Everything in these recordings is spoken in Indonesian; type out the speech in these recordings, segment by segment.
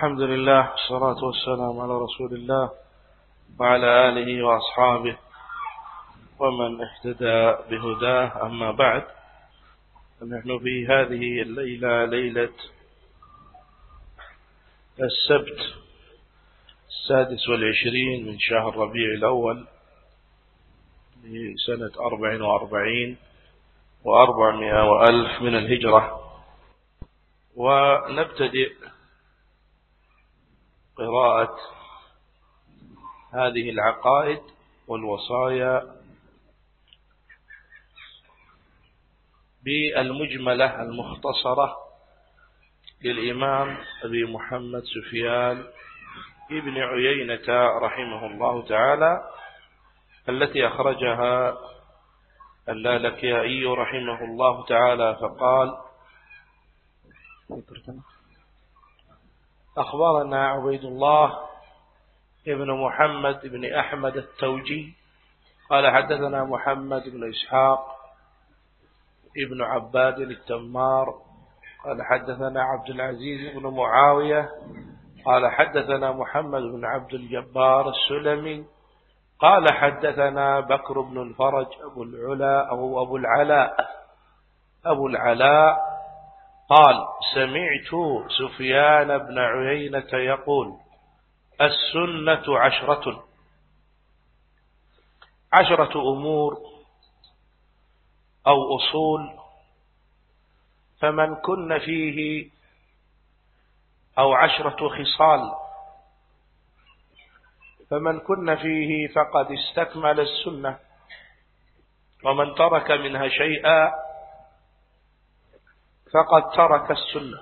الحمد لله والصلاة والسلام على رسول الله وعلى آله وأصحابه ومن اهتدى بهداه. أما بعد فنحن في هذه الليلة ليلة السبت السادس والعشرين من شهر ربيع الأول لسنة أربع وأربعين وأربعمائة وألف من الهجرة. ونبتدئ قراءة هذه العقائد والوصايا بالمجملة المختصرة للإمام أبي محمد سفيان ابن عيينة رحمه الله تعالى التي أخرجها اللالكائي رحمه الله تعالى فقال أخبرنا عبيد الله ابن محمد بن أحمد التوجي. قال حدثنا محمد بن إسحاق ابن عباد التمار. قال حدثنا عبد العزيز بن معاوية. قال حدثنا محمد بن عبد الجبار السلمي. قال حدثنا بكر بن الفرج أبو العلا أو أبو العلاء. أبو العلاء قال سمعت سفيان بن عيينة يقول السنة عشرة. عشرة أمور أو أصول فمن كن فيه أو عشرة خصال فمن كن فيه فقد استكمل السنة ومن ترك منها شيئا فقد ترك السنة.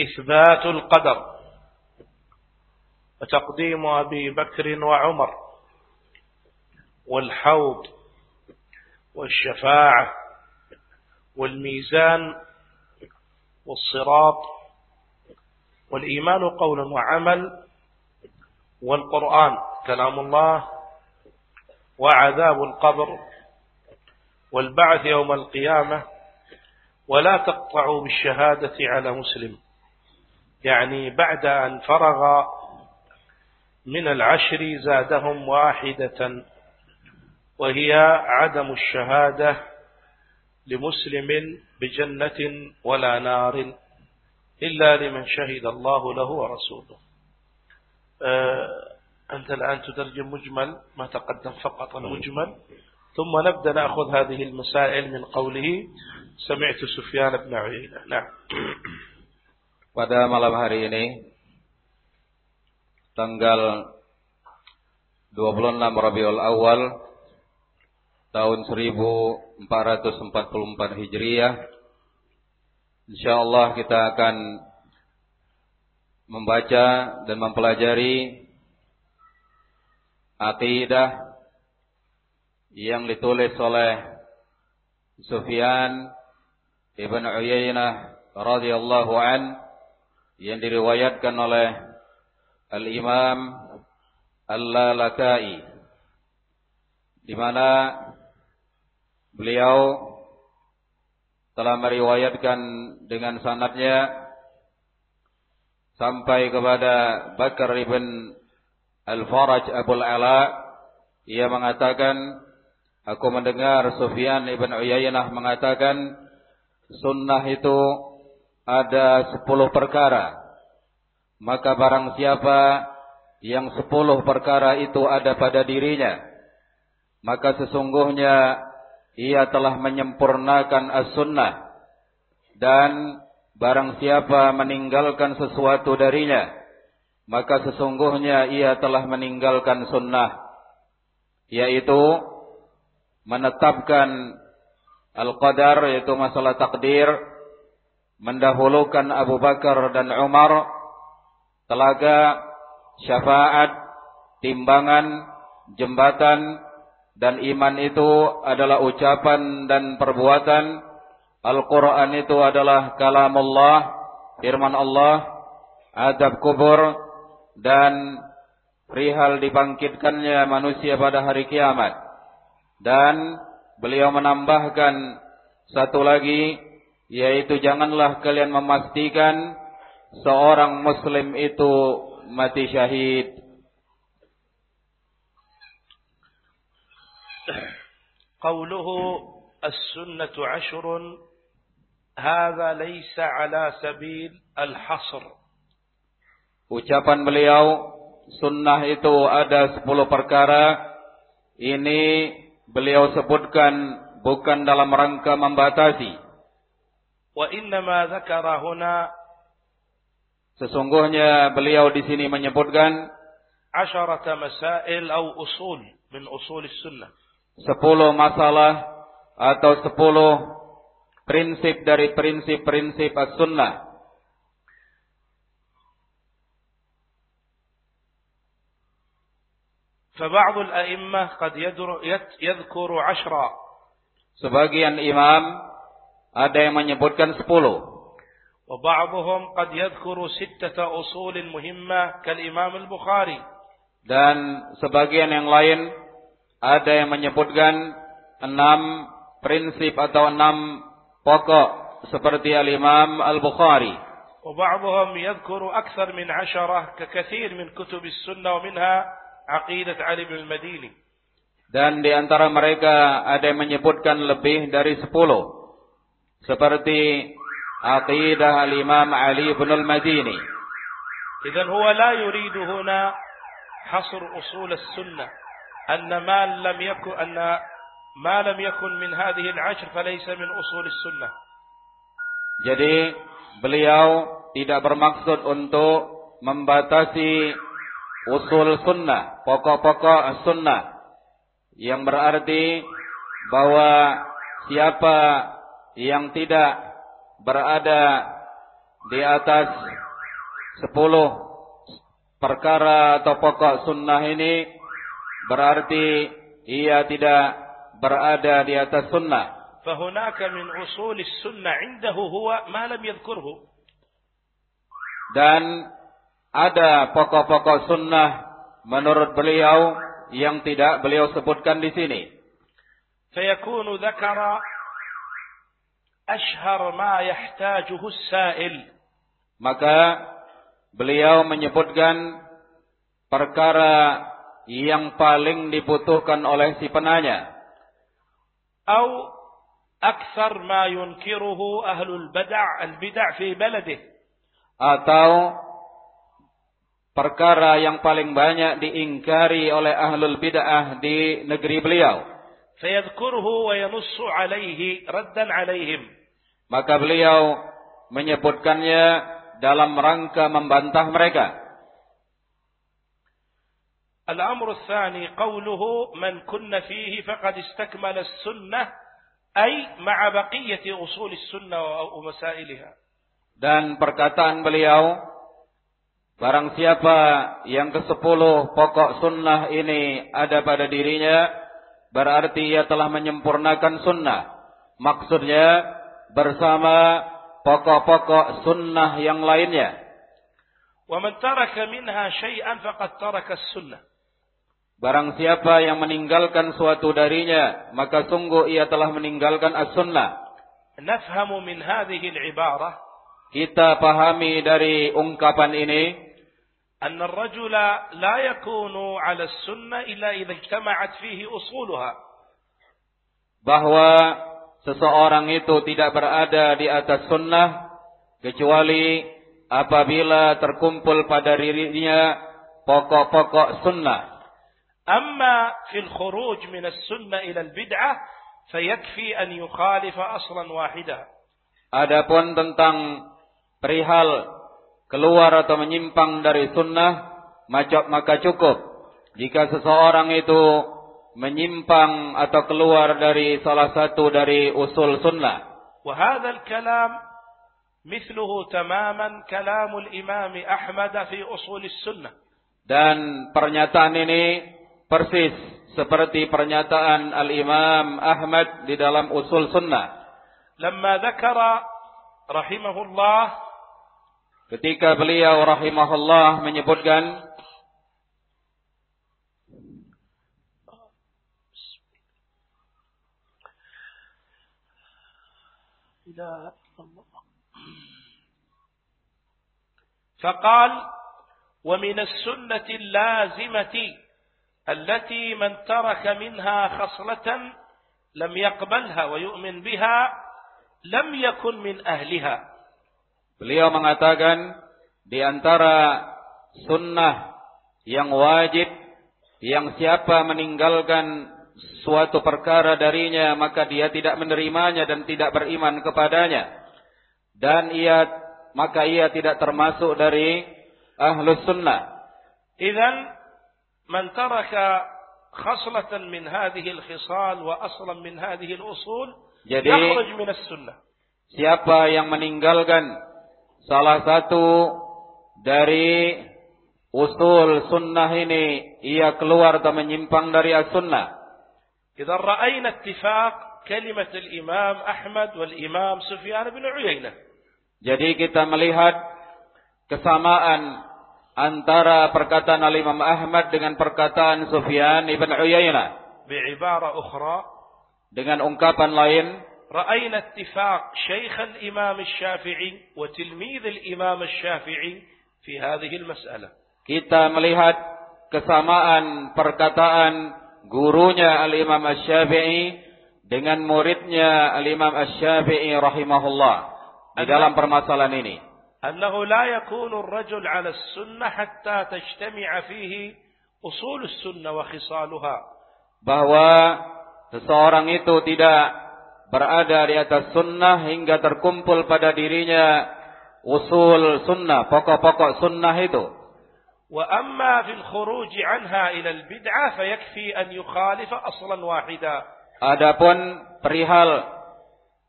إثبات القدر. وتقديم أبي بكر وعمر. والحوض. والشفاعة. والميزان. والصراط. والإيمان قولا وعمل. والقرآن. كلام الله. وعذاب القبر. والبعث يوم القيامة. ولا تقطعوا بالشهادة على مسلم. يعني بعد أن فرغ من العشر زادهم واحدة وهي عدم الشهادة لمسلم بجنة ولا نار إلا لمن شهد الله له ورسوله. آه، أنت الآن تترجم مجمل ما تقدم فقط المجمل ثم نبدأ نأخذ هذه المسائل من قوله Sami'tu Sufyan bin Uyainah. Nah. Pada malam hari ini tanggal 26 Rabiul Awal tahun 1444 Hijriah insyaallah kita akan membaca dan mempelajari akidah yang ditulis oleh Sufyan Ibn Uyainah radhiyallahu an yang diriwayatkan oleh Al-Imam Al-Lalakai di mana beliau telah meriwayatkan dengan sanadnya sampai kepada Bakar ibn Al-Faraj Abu Ala. Ia mengatakan aku mendengar Sufyan ibn Uyainah mengatakan sunnah itu ada sepuluh perkara. Maka barang siapa yang sepuluh perkara itu ada pada dirinya maka sesungguhnya ia telah menyempurnakan as-sunnah. Dan Barang siapa meninggalkan sesuatu darinya, maka sesungguhnya ia telah meninggalkan sunnah, yaitu menetapkan al-qadar, yaitu masalah takdir, mendahulukan Abu Bakar dan Umar, telaga, syafaat, timbangan, jembatan, dan iman itu adalah ucapan dan perbuatan Al-Quran itu adalah kalam Allah, firman Allah, adab kubur, dan perihal dibangkitkannya manusia pada hari kiamat. Dan beliau menambahkan satu lagi, yaitu janganlah kalian memastikan seorang muslim itu mati syahid. قوله السنة عشر هذا ليس على سبيل الحصر Ucapan beliau sunnah itu ada sepuluh perkara ini beliau sebutkan bukan dalam rangka membatasi. Wa innama dzakara huna Sesungguhnya beliau di sini menyebutkan asharata masail atau usul min usul sunnah. Sepuluh masalah atau sepuluh prinsip dari prinsip-prinsip as-sunnah. فبعض الأئمة قد يذكر عشرة Sebagian imam ada yang menyebutkan sepuluh. وبعضهم قد يذكر ستة أصول مهمة كالإمام البخاري dan sebagian yang lain ada yang menyebutkan enam prinsip atau enam pokok seperti al-Imam Al-Bukhari. وبعضهم يذكر أكثر من عشرة ككثير من كتب السنة ومنها aqidat Ali bin Madini. Dan di antara mereka ada yang menyebutkan lebih dari sepuluh. Seperti aqidah Imam Ali bin Madini. Huwa la yuridu huna hasr usul sunnah. Anna ma lam anna ma lam yakun min hadhihi al-ashr falaysa min usul sunnah. Jadi beliau tidak bermaksud untuk membatasi usul sunnah, pokok-pokok sunnah yang berarti bahwa siapa yang tidak berada di atas sepuluh perkara atau pokok sunnah ini berarti ia tidak berada di atas sunnah. فهناك من أصول السنة عنده هو ما لم يذكره. Dan ada pokok-pokok sunnah menurut beliau yang tidak beliau sebutkan di sini. فيكون ذكر أشهر ما يحتاجه السائل. Maka beliau menyebutkan perkara yang paling dibutuhkan oleh si penanya. أو أكثر ما ينكره أهل البدع البدع في بلده. Atau perkara yang paling banyak diingkari oleh ahlul bid'ah di negeri beliau. فيذكره وينص عليه ردا عليهم. Maka beliau menyebutkannya dalam rangka membantah mereka. الأمر الثاني قوله من كن فيه فقد استكمل السنة أي مع بقية أصول السنة ومسائلها. Dan perkataan beliau Barang siapa yang ke sepuluh pokok sunnah ini ada pada dirinya, berarti ia telah menyempurnakan sunnah. Maksudnya bersama pokok-pokok sunnah yang lainnya. ومن ترك منها شيئا فقد ترك السنة. Barang siapa yang meninggalkan suatu darinya, maka sungguh ia telah meninggalkan as-sunnah. نفهم من هذه العبارة Kita pahami dari ungkapan ini أن الرجل لا يكون على السنة إلا إذا اجتمعت فيه أصولها. bahwa seseorang itu tidak berada di atas sunnah kecuali apabila terkumpul pada dirinya pokok-pokok sunnah. أما في الخروج من السنة إلى البدعة فيكفي أن يخالف أصلا واحدا. Adapun tentang perihal keluar atau menyimpang dari sunnah, maka cukup jika seseorang itu menyimpang atau keluar dari salah satu dari usul sunnah. وهذا الكلام مثله تماما كلام الإمام أحمد في أصول السنة. Dan pernyataan ini persis seperti pernyataan Al-Imam Ahmad di dalam usul sunnah. لما ذكر رحمه الله Ketika beliau rahimahullah menyebutkan فقال ومن السنة اللازمة التي من ترك منها خصلة لم يقبلها ويؤمن بها لم يكن من أهلها. Beliau mengatakan di antara sunnah yang wajib yang siapa meninggalkan suatu perkara darinya maka dia tidak menerimanya dan tidak beriman kepadanya dan ia maka ia tidak termasuk dari ahlus sunnah. Idzan man taraka khaslatan min hadhihi al-khisal wa aslan min hadhihi al-usul Jadi, yakhruj min as-sunnah. Siapa yang meninggalkan salah satu dari usul sunnah ini ia keluar atau menyimpang dari as-sunnah. إذا رأينا اتفاق كلمة الإمام أحمد والإمام سفيان بن عيينة Jadi kita melihat kesamaan antara perkataan Al-Imam Ahmad dengan perkataan Sufyan ibn Uyainah بعبارة أخرى dengan ungkapan lain رأينا اتفاق شيخ الإمام الشافعي وتلميذ الإمام الشافعي في هذه المسألة kita melihat kesamaan perkataan gurunya Al-Imam Asy-Syafi'i dengan muridnya Al-Imam Asy-Syafi'i rahimahullah di dalam permasalahan ini أنه لا يكون الرجل على السنة حتى تجتمع فيه أصول السنة وخصالها bahwa seseorang itu tidak berada di atas sunnah hingga terkumpul pada dirinya usul sunnah, pokok-pokok sunnah itu. Wa amma fil khuruj anha ila al bid'ah fayakfi an yukhalifa aslan wahida. Adapun perihal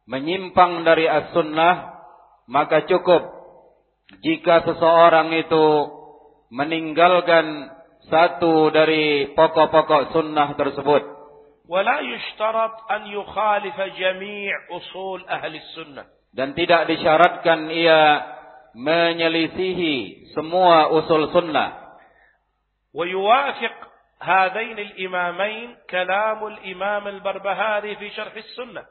menyimpang dari as-sunnah maka cukup jika seseorang itu meninggalkan satu dari pokok-pokok sunnah tersebut. ولا يشترط أن يخالف جميع أصول أهل السنة Dan tidak disyaratkan ia menyelisihi semua usul sunnah. ويوافق هذين الإمامين كلام الإمام البربهاري في شرح السنة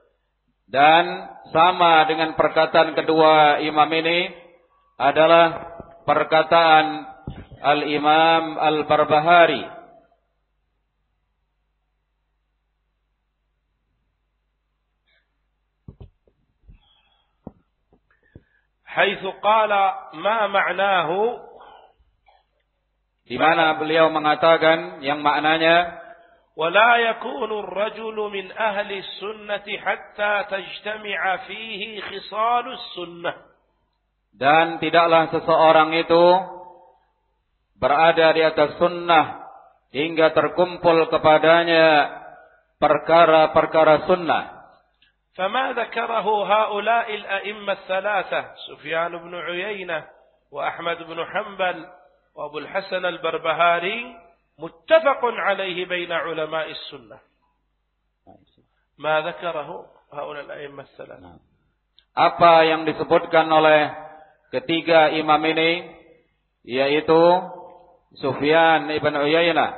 Dan sama dengan perkataan kedua imam ini adalah perkataan Al-Imam Al-Barbahari. حيث قال ما معناه Di mana beliau mengatakan yang maknanya ولا يكون الرجل من أهل السنة حتى تجتمع فيه خصال السنة dan tidaklah seseorang itu berada di atas sunnah hingga terkumpul kepadanya perkara-perkara sunnah. فما ذكره هؤلاء الأئمة الثلاثة سفيان بن عيينة وأحمد بن حنبل وأبو الحسن البربهاري متفق عليه بين علماء السنة. ما ذكره هؤلاء الأئمة الثلاثة؟ Apa yang disebutkan oleh ketiga imam ini yaitu Sufyan ibn Uyainah,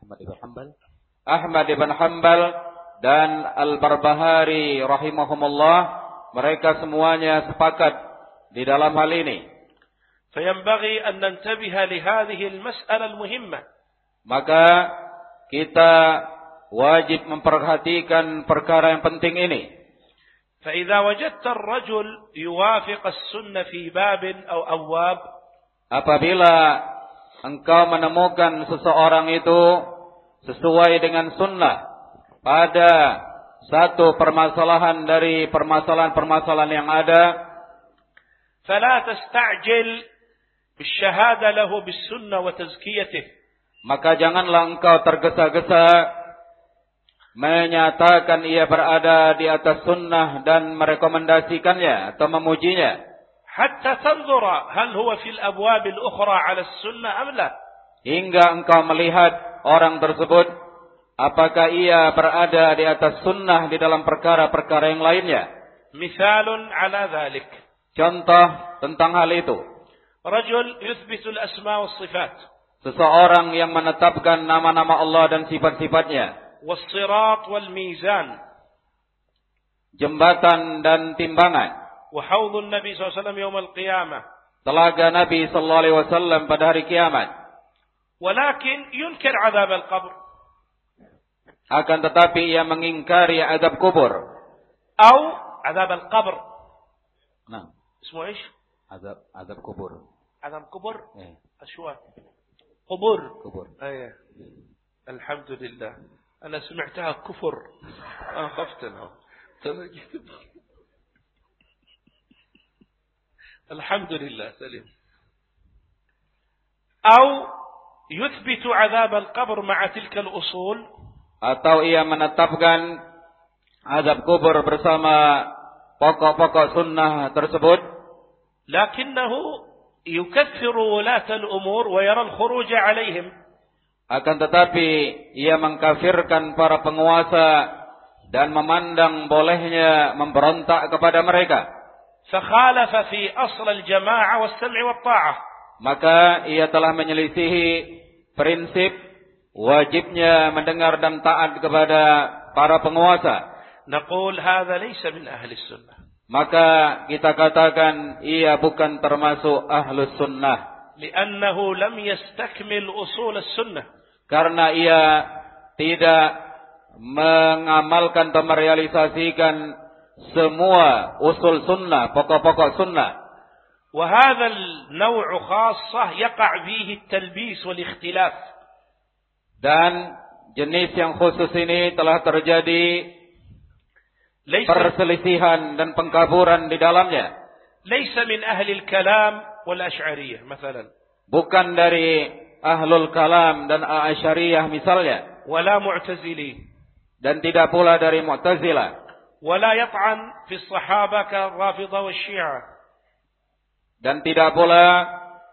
Ahmad ibn Hanbal, Ahmad ibn Hanbal dan Al-Barbahari rahimahumullah mereka semuanya sepakat di dalam hal ini. فينبغي أن ننتبه لهذه المسألة المهمة Maka kita wajib memperhatikan perkara yang penting ini. فإذا وجدت الرجل يوافق السنة في باب أو أبواب Apabila engkau menemukan seseorang itu sesuai dengan sunnah pada satu permasalahan dari permasalahan-permasalahan yang ada, فلا تستعجل بالشهادة له بالسنة وتزكيته maka janganlah engkau tergesa-gesa menyatakan ia berada di atas sunnah dan merekomendasikannya atau memujinya. حتى تنظر هل هو في الأبواب الأخرى على السنة أم لا Hingga engkau melihat orang tersebut Apakah ia berada di atas sunnah di dalam perkara-perkara yang lainnya? Misalun ala dhalik. Contoh tentang hal itu. Rajul yuthbitul asma wa sifat. Seseorang yang menetapkan nama-nama Allah dan sifat-sifatnya. Wassirat wal mizan. Jembatan dan timbangan. Wahaudun Nabi SAW yawm al-qiyamah. Telaga Nabi SAW pada hari kiamat. Walakin yunkir azab al-qabr. akan tetapi ia mengingkari azab kubur atau azab al-qabr nah اسمه إيش azab azab kubur azab kubur eh شو kubur kubur إيه الحمد لله أنا سمعتها كفر أنا خفت أنا الحمد لله سليم أو يثبت عذاب القبر مع تلك الاصول atau ia menetapkan azab kubur bersama pokok-pokok sunnah tersebut. Lakinnahu yukaffiru walatal umur wa alaihim akan tetapi ia mengkafirkan para penguasa dan memandang bolehnya memberontak kepada mereka. Fakhalafa fi asl al-jama'ah was-sam'i wat-ta'ah maka ia telah menyelisihi prinsip wajibnya mendengar dan taat kepada para penguasa. نقول هذا ليس من أهل السنة Maka kita katakan ia bukan termasuk ahlus sunnah. لأنه لم يستكمل أصول السنة Karena ia tidak mengamalkan atau merealisasikan semua usul sunnah, pokok-pokok sunnah. وهذا النوع خاصة يقع فيه التلبيس والاختلاف Dan jenis yang khusus ini telah terjadi perselisihan dan pengkaburan di dalamnya. Bukan dari ahlul kalam dan asy'ariyah misalnya. Wala mu'tazili. Dan tidak pula dari mu'tazilah. Wala yat'an fi sahaba ka wa syiah. Dan tidak pula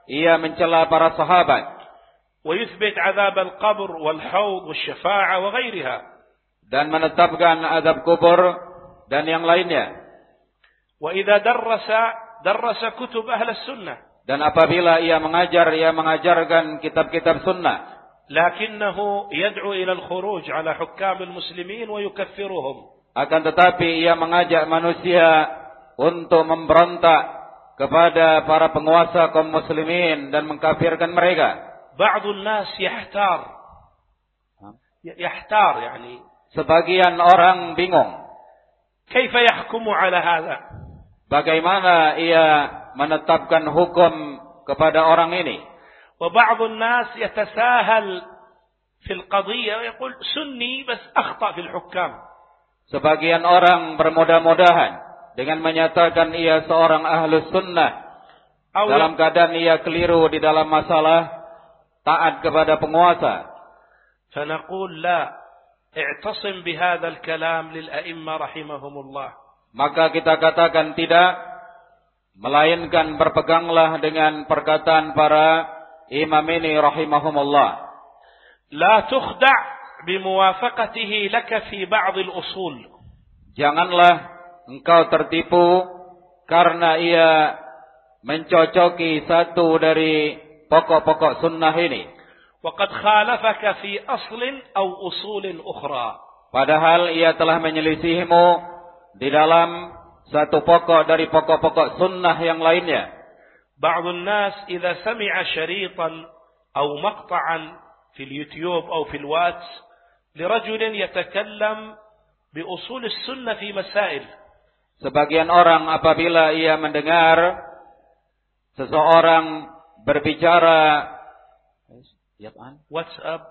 ia mencela para sahabat ويثبت عذاب القبر والحوض والشفاعة وغيرها Dan menetapkan azab kubur dan yang lainnya. وإذا درس درس كتب أهل السنة Dan apabila ia mengajar, ia mengajarkan kitab-kitab sunnah. لكنه يدعو إلى الخروج على حكام المسلمين ويكفرهم Akan tetapi ia mengajak manusia untuk memberontak kepada para penguasa kaum muslimin dan mengkafirkan mereka. بعض الناس يحتار يحتار يعني Sebagian orang bingung. كيف يحكم على هذا Bagaimana ia menetapkan hukum kepada orang ini. وبعض الناس يتساهل في القضية ويقول سني بس أخطأ في الحكام Sebagian orang bermudah-mudahan dengan menyatakan ia seorang ahlus sunnah. أو Dalam keadaan ia keliru di dalam masalah taat kepada penguasa. فنقول لا اعتصم بهذا الكلام للأئمة رحمهم الله Maka kita katakan tidak. Melainkan berpeganglah dengan perkataan para imam ini rahimahumullah. لا تخدع بموافقته لك في بعض الأصول Janganlah engkau tertipu karena ia mencocoki satu dari pokok-pokok sunnah ini. وقد خالفك في أصل أو أصول أخرى Padahal ia telah menyelisihimu di dalam satu pokok dari pokok-pokok sunnah yang lainnya. بعض الناس إذا سمع شريطا أو مقطعا في اليوتيوب أو في الواتس لرجل يتكلم بأصول السنة في مسائل Sebagian orang apabila ia mendengar seseorang berbicara WhatsApp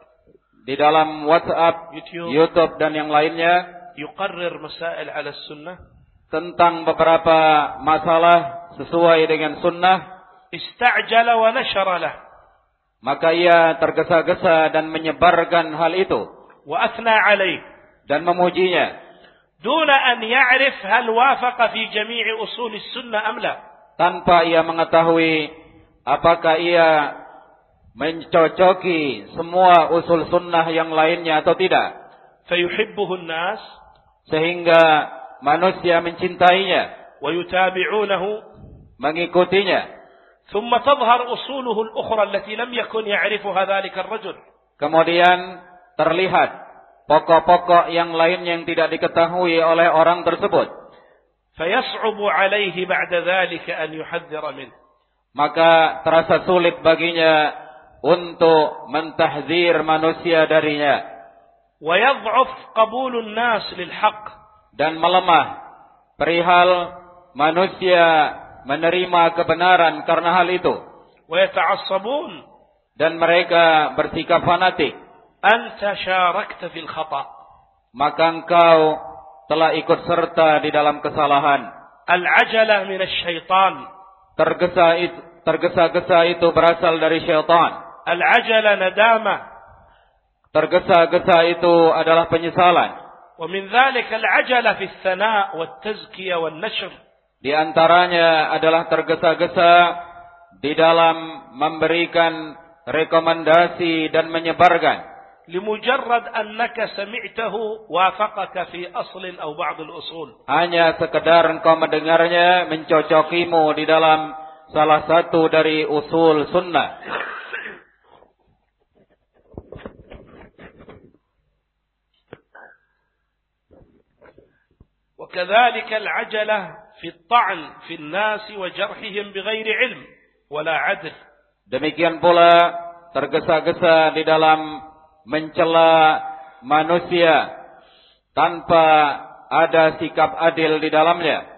di dalam WhatsApp, YouTube, YouTube dan yang lainnya yuqarrir masail ala sunnah tentang beberapa masalah sesuai dengan sunnah. ista'jala wa nashara maka ia tergesa-gesa dan menyebarkan hal itu. Wa athna alaih dan memujinya. Duna an ya'rif hal wafaqa fi jami'i usul sunnah am la. Tanpa ia mengetahui Apakah ia mencocoki semua usul sunnah yang lainnya atau tidak? Nas sehingga manusia mencintainya. Mengikutinya. Kemudian terlihat pokok-pokok yang lain yang tidak diketahui oleh orang tersebut. Fayas'ubu alaihi ba'da dhalika an yuhadhdhira maka terasa sulit baginya untuk mentahzir manusia darinya ويضعف قبول الناس للحق dan melemah perihal manusia menerima kebenaran karena hal itu ويتعصبون dan mereka bersikap fanatik أنت شاركت في الخطأ maka engkau telah ikut serta di dalam kesalahan العجلة من الشيطان tergesa itu tergesa-gesa itu berasal dari syaitan العجلة ندامة tergesa-gesa itu adalah penyesalan ومن ذلك العجلة في الثناء والتزكية والنشر Di antaranya adalah tergesa-gesa di dalam memberikan rekomendasi dan menyebarkan. لمجرد أنك سمعته وافقك في أصل أو بعض الأصول Hanya sekedar engkau mendengarnya mencocokimu di dalam salah satu dari usul sunnah. وكذلك العجلة في الطعن في الناس وجرحهم بغير علم ولا عدل Demikian pula tergesa-gesa di dalam mencela manusia tanpa ada sikap adil di dalamnya.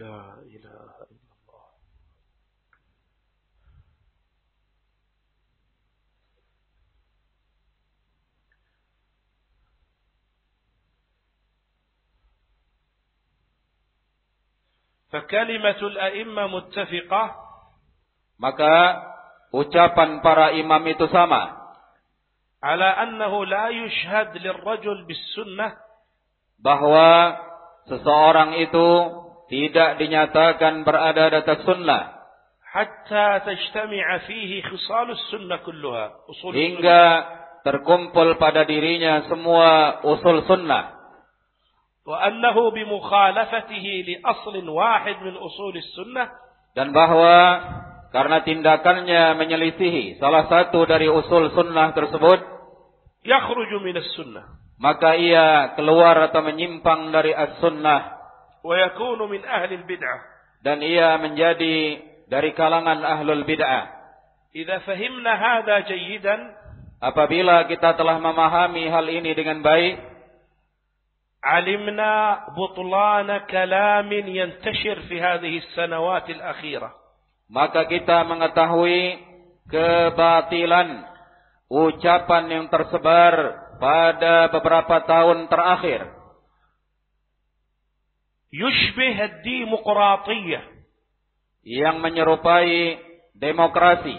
لا إله إلا الله فكلمة الأئمة متفقة Maka ucapan para imam itu sama على أنه لا يشهد للرجل بالسنة bahwa seseorang itu tidak dinyatakan berada di atas sunnah حتى تجتمع فيه خصال السنة كلها أصول السنة hingga terkumpul pada dirinya semua usul sunnah وأنه بمخالفته لأصل واحد من أصول السنة dan bahwa karena tindakannya menyelisihi salah satu dari usul sunnah tersebut yakhruju minas sunnah maka ia keluar atau menyimpang dari as-sunnah. Wa yakunu min ahli bid'ah dan ia menjadi dari kalangan ahlul bid'ah. Idza fahimna hadha jayyidan apabila kita telah memahami hal ini dengan baik alimna butlana kalamin yantashir fi hadhihi as-sanawat al-akhirah maka kita mengetahui kebatilan ucapan yang tersebar pada beberapa tahun terakhir. Yushbih demokratiyah yang menyerupai demokrasi.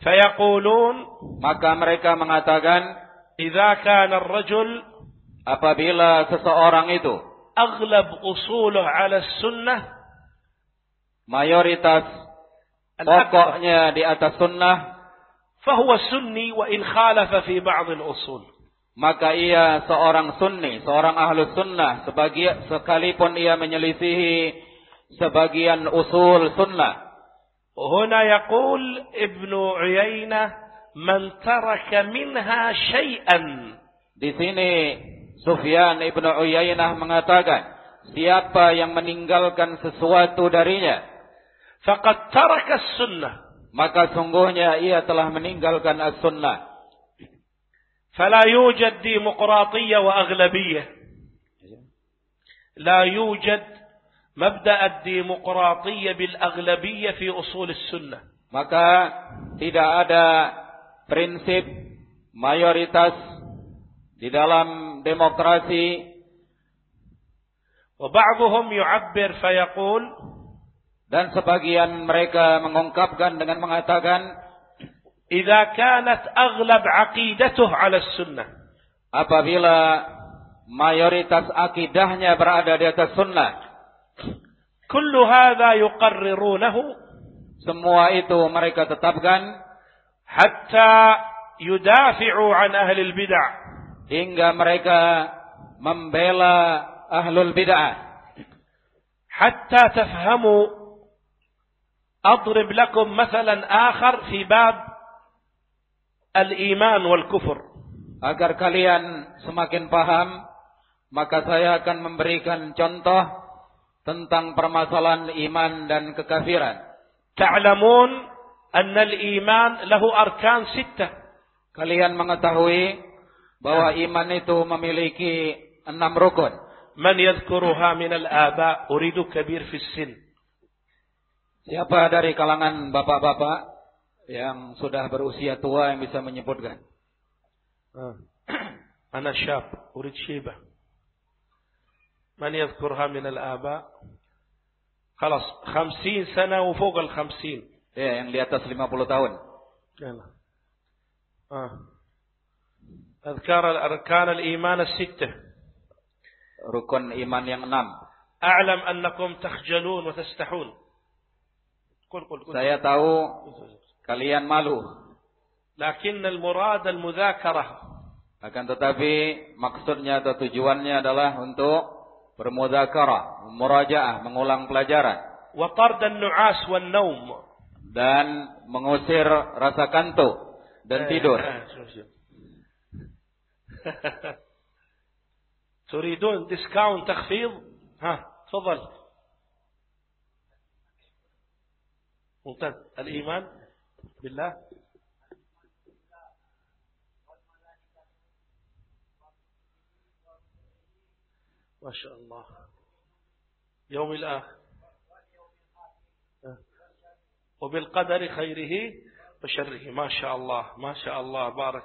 Fayaqulun maka mereka mengatakan idza kana ar-rajul apabila seseorang itu aghlab usuluh ala sunnah mayoritas الأكثر pokoknya di atas sunnah فهو سني وإن خالف في بعض الأصول maka ia seorang sunni, seorang ahlus sunnah, sebagian sekalipun ia menyelisihi sebagian usul sunnah. وهنا يقول ابن عيينة من ترك منها شيئا Di sini Sufyan ibnu Uyainah mengatakan, siapa yang meninggalkan sesuatu darinya, فقد ترك السنة maka sungguhnya ia telah meninggalkan as-sunnah. فلا يوجد ديمقراطية وأغلبية لا يوجد مبدأ الديمقراطية بالأغلبية في أصول السنة Maka tidak ada prinsip mayoritas di dalam demokrasi وبعضهم يعبر فيقول dan sebagian mereka mengungkapkan dengan mengatakan idza kanat aghlab 'aqidatuhu 'ala sunnah. Apabila mayoritas akidahnya berada di atas sunnah. Kullu hadza yuqarrirunahu. Semua itu mereka tetapkan hatta yudafi'u 'an ahli al-bid'ah. Hingga mereka membela ahlul bid'ah. Hatta tafhamu أضرب لكم مثلا آخر في باب الإيمان والكفر agar kalian semakin paham maka saya akan memberikan contoh tentang permasalahan iman dan kekafiran. تعلمون أن الإيمان له أركان ستة Kalian mengetahui bahwa iman itu memiliki enam rukun. من يذكرها من الآباء أريد كبير في السن Siapa dari kalangan bapak-bapak yang sudah berusia tua yang bisa menyebutkan? Ah. Ana syab, urid syibah. Man yadhkurha min al-aba? Khalas, 50 sana wa fawqa al-50. Ya, yang di atas 50 tahun. Yalah. Ah. Al-arkan al-iman al-sittah. Rukun iman yang enam. A'lam annakum takhjalun wa tastahun. Saya tahu kalian malu. لكن المراد المذاكرة Akan tetapi maksudnya atau tujuannya adalah untuk bermudzakarah, murajaah, mengulang pelajaran وطرد النعاس والنوم dan mengusir rasa kantuk dan tidur. آه، شوف شوف. تريدون ديسكاونت تخفيض ها تفضل ممتاز. الإيمان بالله. ما شاء الله. يوم الآخر. آه. وبالقدر خيره وشره. ما شاء الله. ما شاء الله. بارك.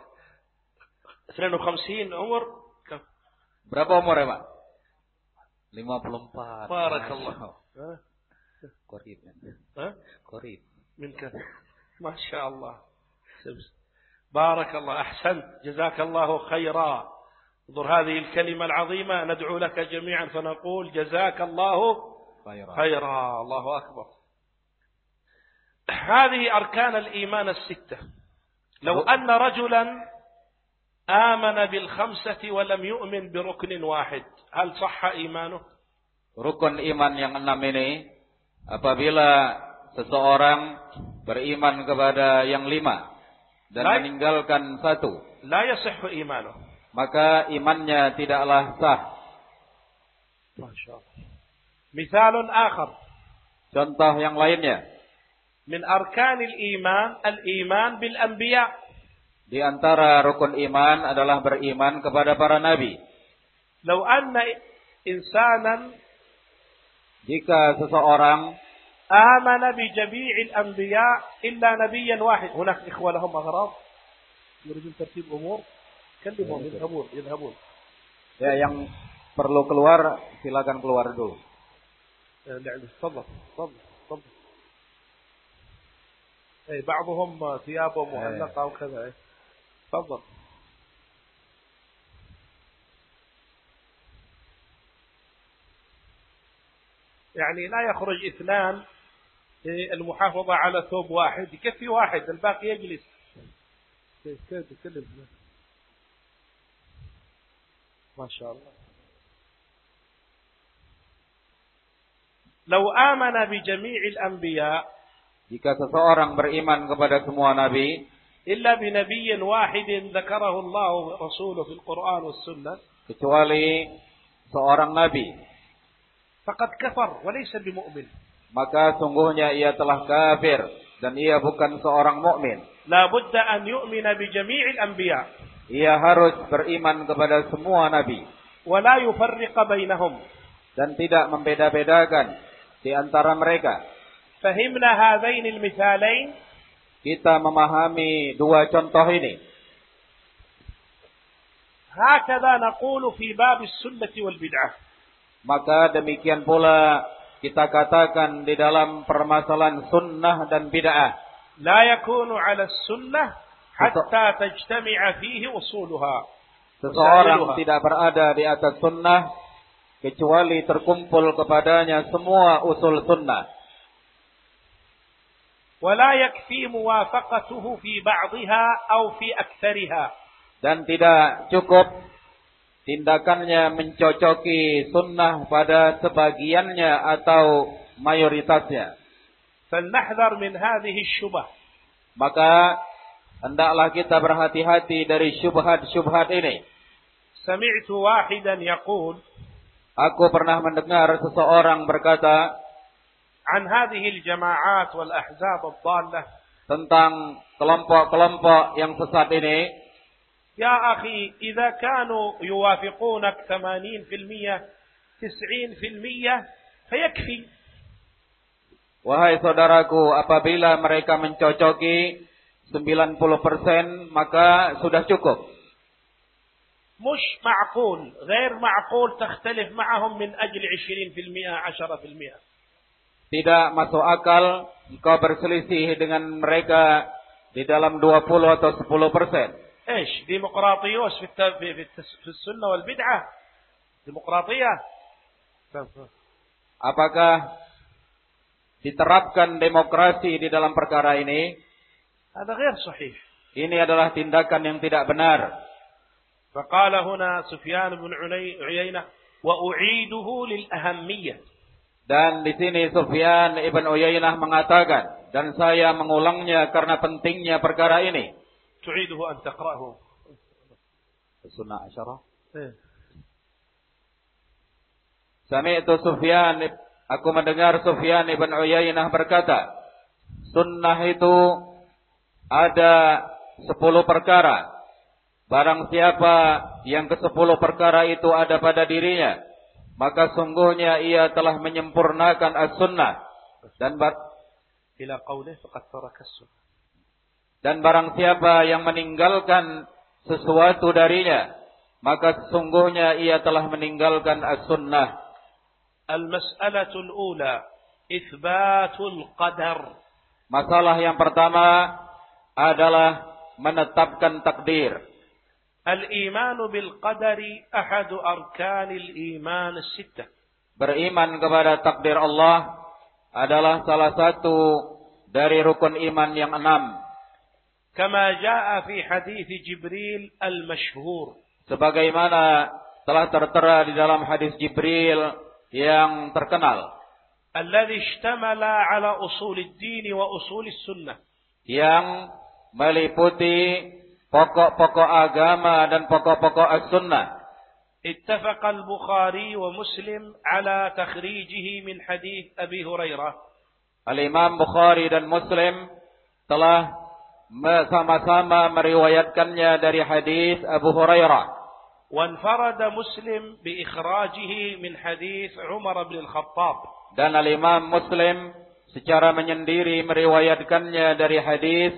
52 عمر. كم؟ Berapa umur ya, Pak? 54. بارك الله. Allah. ها Korib. ya. ها Korib. من كم ما شاء الله سبس. بارك الله أحسنت جزاك الله خيرا انظر هذه الكلمة العظيمة ندعو لك جميعا فنقول جزاك الله Khairah. خيرا الله أكبر هذه أركان الإيمان الستة لو أن رجلا آمن بالخمسة ولم يؤمن بركن واحد هل صح إيمانه Rukun iman yang enam ini Apabila seseorang beriman kepada yang lima dan la, meninggalkan satu, la. Maka imannya tidaklah sah. Misalun akhar. Contoh yang lainnya. Min arkanil iman al-iman bil anbiya. Di antara rukun iman adalah beriman kepada para nabi. Lau anna insanan Jika seseorang آمن بجميع الأنبياء إلا نبيا واحد هناك إخوة لهم أغراض يريدون ترتيب أمور كلمهم يذهبون يذهبون ya yang perlu keluar silakan keluar dulu. يعني تفضل تفضل تفضل أي بعضهم ثيابه معلقة وكذا إيه. تفضل يعني لا يخرج اثنان المحافظة على ثوب واحد يكفي واحد الباقي يجلس. ما شاء الله. لو آمن بجميع الأنبياء Jika seseorang beriman kepada semua nabi إلا بنبي واحد ذكره الله ورسوله في القرآن والسنة kecuali seorang nabi, faqad kafar wa laysa bimu'min. Maka sungguhnya ia telah kafir dan ia bukan seorang mukmin. La budda an yu'mina bi jami'il anbiya. Ia harus beriman kepada semua nabi. Wa la yufarriqa bainahum. Dan tidak membeda-bedakan di antara mereka. Fahimna hadaini al-mithalain. Kita memahami dua contoh ini. Hakadha naqulu fi bab al-sunnah wal bid'ah. Maka demikian pula kita katakan di dalam permasalahan sunnah dan bid'ah. لا يكون على السنة حتى تجتمع فيه أصولها Seseorang Wasailuha. tidak berada di atas sunnah kecuali terkumpul kepadanya semua usul sunnah. ولا يكفي موافقته في بعضها أو في أكثرها Dan tidak cukup tindakannya mencocoki sunnah pada sebagiannya atau mayoritasnya. فلنحذر من هذه الشبه Maka hendaklah kita berhati-hati dari syubhat-syubhat ini. سمعت واحدا يقول Aku pernah mendengar seseorang berkata عن هذه الجماعات والأحزاب الضالة tentang kelompok-kelompok yang sesat ini, يا أخي إذا كانوا يوافقونك ثمانين في المية تسعين في المية فيكفي wahai saudaraku, apabila mereka mencocoki 90% maka sudah cukup. مش معقول غير معقول تختلف معهم من أجل عشرين في المئة عشرة في المئة Tidak masuk akal engkau berselisih dengan mereka di dalam 20 atau 10 persen. ايش ديمقراطيوس في الت... في في, التس... في السنة والبدعة ديمقراطية Apakah diterapkan demokrasi di dalam perkara ini? هذا غير صحيح Ini adalah tindakan yang tidak benar. فقال هنا سفيان بن عيي- عيينة وأعيده للأهمية Dan di sini Sufyan ibn Uyainah mengatakan dan saya mengulangnya karena pentingnya perkara ini. تعيده أن تقرأه Sunnah asyarah. إيه. Sami'tu Sufyan aku mendengar Sufyan ibn Uyainah berkata, sunnah itu ada sepuluh perkara. Barang siapa yang ke sepuluh perkara itu ada pada dirinya, maka sungguhnya ia telah menyempurnakan as-sunnah. Dan bar- إلى قوله فقد ترك السنة Dan barang siapa yang meninggalkan sesuatu darinya, maka sesungguhnya ia telah meninggalkan as-sunnah. Al-mas'alatul ula, ithbatul qadar. Masalah yang pertama adalah menetapkan takdir. Al-iman bil qadari ahadu arkanil iman sittah. Beriman kepada takdir Allah adalah salah satu dari rukun iman yang enam. كما جاء في حديث جبريل المشهور Sebagaimana telah tertera di dalam hadis Jibril yang terkenal. الذي اشتمل على أصول الدين وأصول السنة Yang meliputi pokok-pokok agama dan pokok-pokok as-sunnah. اتفق البخاري ومسلم على تخريجه من حديث أبي هريرة Al-Imam Bukhari dan Muslim telah sama-sama meriwayatkannya dari hadis Abu Hurairah. وانفرد مسلم بإخراجه من حديث عمر بن الخطاب Dan Al-Imam Muslim secara menyendiri meriwayatkannya dari hadis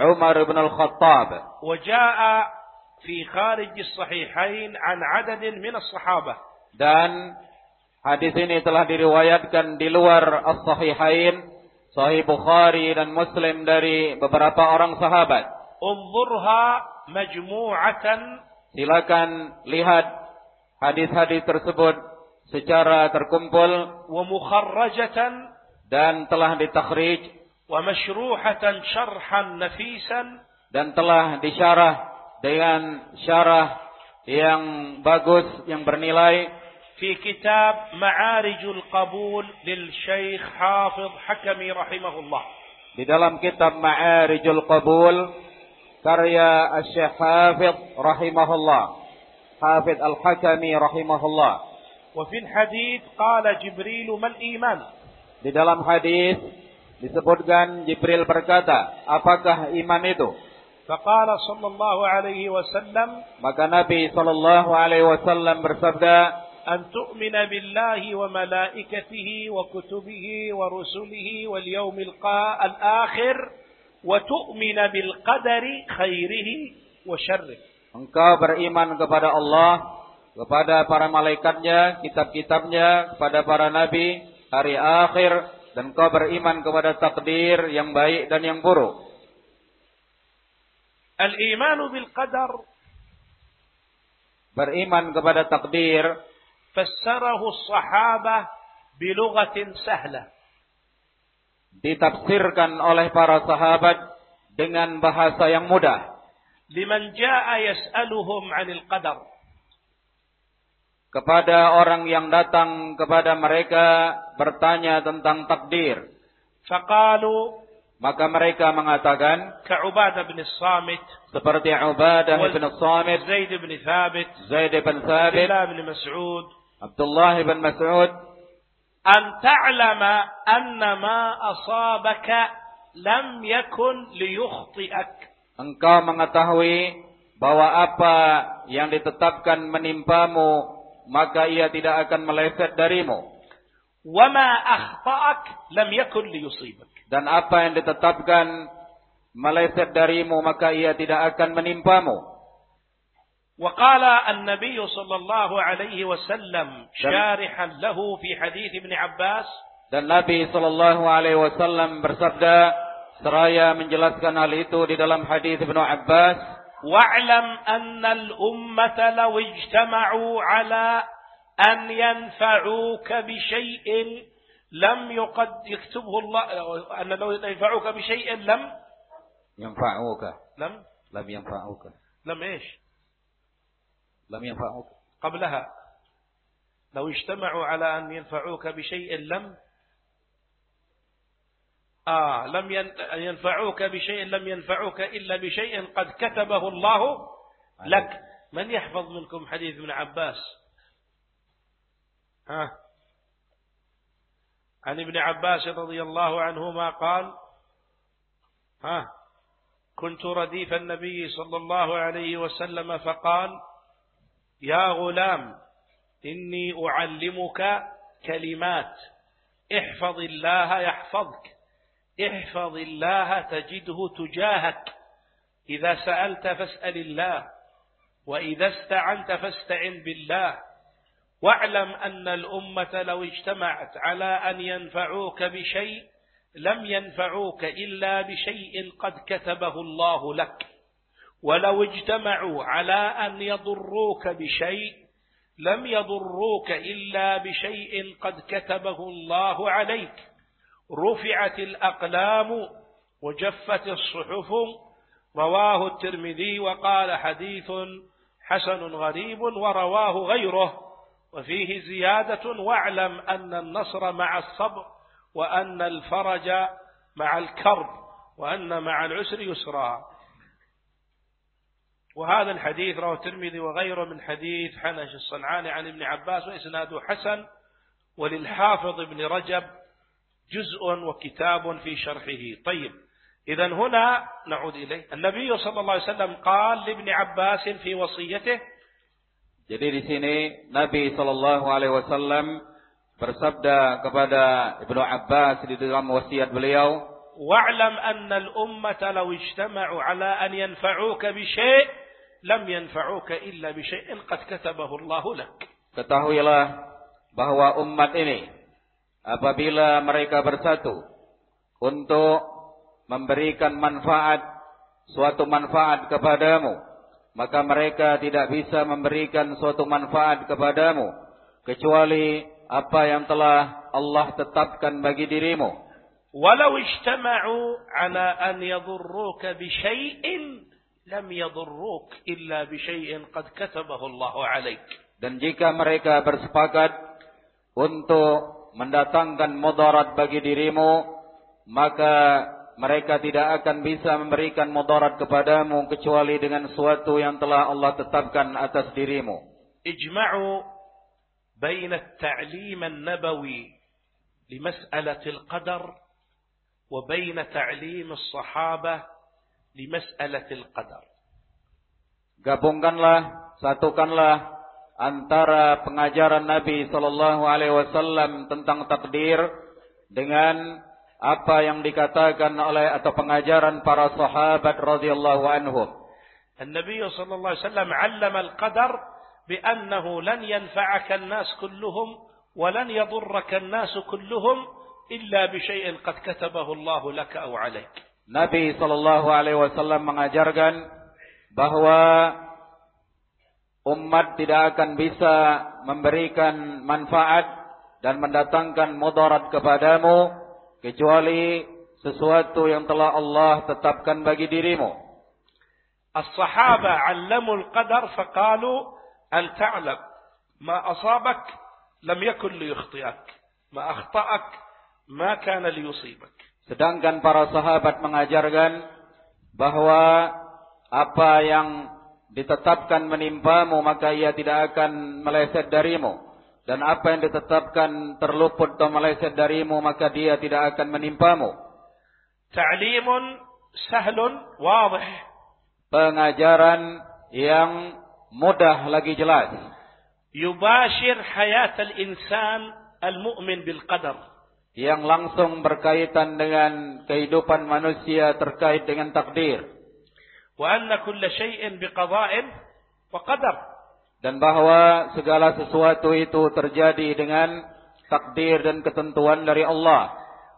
Umar bin Al-Khattab. وجاء في خارج الصحيحين عن عدد من الصحابة Dan hadis ini telah diriwayatkan di luar As-Sahihain, Sahih Bukhari dan Muslim dari beberapa orang sahabat. Unzurha majmu'atan. Silakan lihat hadis-hadis tersebut secara terkumpul. Wa mukharrajatan. Dan telah ditakhrij. Wa mashruhatan syarhan nafisan. Dan telah disyarah dengan syarah yang bagus, yang bernilai. في كتاب معارج القبول للشيخ حافظ حكمي رحمه الله di dalam kitab Ma'arijul Qabul karya Syekh Hafidh rahimahullah Hafidh Al-Hakami rahimahullah وفي الحديث قال جبريل ما الإيمان di dalam hadis disebutkan Jibril berkata apakah iman itu فقال صلى الله عليه وسلم maka Nabi sallallahu alaihi wasallam bersabda أن تؤمن بالله وملائكته وكتبه ورسله واليوم القا- الآخر وتؤمن بالقدر خيره وشره Engkau beriman kepada Allah, kepada para malaikatnya, kitab-kitabnya, kepada para nabi, hari akhir, dan engkau beriman kepada takdir yang baik dan yang buruk. الإيمان بالقدر Beriman kepada takdir فسره sahabah بلغة سهلة. Ditafsirkan oleh para sahabat dengan bahasa yang mudah. لمن جاء يسألهم عن القدر. Kepada orang yang datang kepada mereka bertanya tentang takdir. فقالوا maka mereka mengatakan Ka'ubadah bin Samit seperti Ubadah bin Samit Zaid bin Thabit Zaid bin Thabit Abdullah bin Mas'ud Abdullah bin Mas'ud, "An ta'lama anna ma asabaka lam yakun liyukhti'ak." Engkau mengetahui bahwa apa yang ditetapkan menimpamu maka ia tidak akan meleset darimu. Wa ma akhta'ak lam yakun liyusibak. Dan apa yang ditetapkan meleset darimu maka ia tidak akan menimpamu. وقال النبي صلى الله عليه وسلم شارحا له في حديث ابن عباس dan Nabi sallallahu alaihi wasallam bersabda seraya menjelaskan hal itu di dalam hadis Ibnu Abbas wa'lam anna al-ummata law ijtama'u ala an yanfa'uka bi shay'in lam yuqad yaktubuhu Allah anna law yanfa'uka bi shay'in lam yanfa'uka lam lam yanfa'uka lam إيش lam yanfa'uka قبلها. لو اجتمعوا على أن ينفعوك بشيء لم آه لم ين- ينفعوك بشيء لم ينفعوك إلا بشيء قد كتبه الله لك. من يحفظ منكم حديث ابن عباس؟ ها؟ عن ابن عباس رضي الله عنهما قال ها؟ كنت رديف النبي صلى الله عليه وسلم فقال يا غلام إني أعلمك كلمات. احفظ الله يحفظك. احفظ الله تجده تجاهك. إذا سألت فاسأل الله وإذا استعنت فاستعن بالله. واعلم أن الأمة لو اجتمعت على أن ينفعوك بشيء لم ينفعوك إلا بشيء قد كتبه الله لك. ولو اجتمعوا على أن يضروك بشيء لم يضروك إلا بشيء قد كتبه الله عليك. رفعت الأقلام وجفت الصحف. رواه الترمذي وقال حديث حسن غريب ورواه غيره. وفيه زيادة واعلم أن النصر مع الصبر وأن الفرج مع الكرب وأن مع العسر يسرا. وهذا الحديث رواه الترمذي وغيره من حديث حنش الصنعاني عن ابن عباس وإسناده حسن وللحافظ ابن رجب جزء وكتاب في شرحه. طيب إذا هنا نعود إليه. النبي صلى الله عليه وسلم قال لابن عباس في وصيته Jadi di sini Nabi Shallallahu Alaihi Wasallam bersabda kepada Ibnu Abbas di dalam wasiat beliau, واعلم أن الأمة لو اجتمعوا على أن ينفعوك بشيء lam yanfa'uka illa bisyai'in qad katabahu Allah lak. Ketahuilah bahwa umat ini apabila mereka bersatu untuk memberikan manfaat suatu manfaat kepadamu maka mereka tidak bisa memberikan suatu manfaat kepadamu kecuali apa yang telah Allah tetapkan bagi dirimu walau ijtama'u ala an yadurruka bi syai'in لم يضروك إلا بشيء قد كتبه الله عليك dan jika mereka bersepakat untuk mendatangkan mudarat bagi dirimu maka mereka tidak akan bisa memberikan mudarat kepadamu kecuali dengan sesuatu yang telah Allah tetapkan atas dirimu. اجمعوا بين التعليم النبوي لمسألة القدر وبين تعليم الصحابة لمسألة القدر Gabungkanlah, satukanlah antara pengajaran Nabi sallallahu alaihi wasallam tentang takdir dengan apa yang dikatakan oleh atau pengajaran para sahabat radhiyallahu anhum. النبي صلى الله عليه وسلم علم القدر بأنه لن ينفعك الناس كلهم ولن يضرك الناس كلهم إلا بشيء قد كتبه الله لك أو عليك Nabi sallallahu alaihi wasallam mengajarkan bahwa umat tidak akan bisa memberikan manfaat dan mendatangkan mudarat kepadamu kecuali sesuatu yang telah Allah tetapkan bagi dirimu. الصحابة علموا القدر فقالوا أن تعلم ما أصابك لم يكن ليخطئك ما أخطأك ما كان ليصيبك Sedangkan para sahabat mengajarkan bahwa apa yang ditetapkan menimpamu maka ia tidak akan meleset darimu. Dan apa yang ditetapkan terluput atau meleset darimu maka dia tidak akan menimpamu. Ta'limun sahlun wadih. Pengajaran yang mudah lagi jelas. Yubashir hayat al-insan al-mu'min bil qadar yang langsung berkaitan dengan kehidupan manusia terkait dengan takdir. Wa anna kulla shay'in biqada'in wa qadar. Dan bahwa segala sesuatu itu terjadi dengan takdir dan ketentuan dari Allah.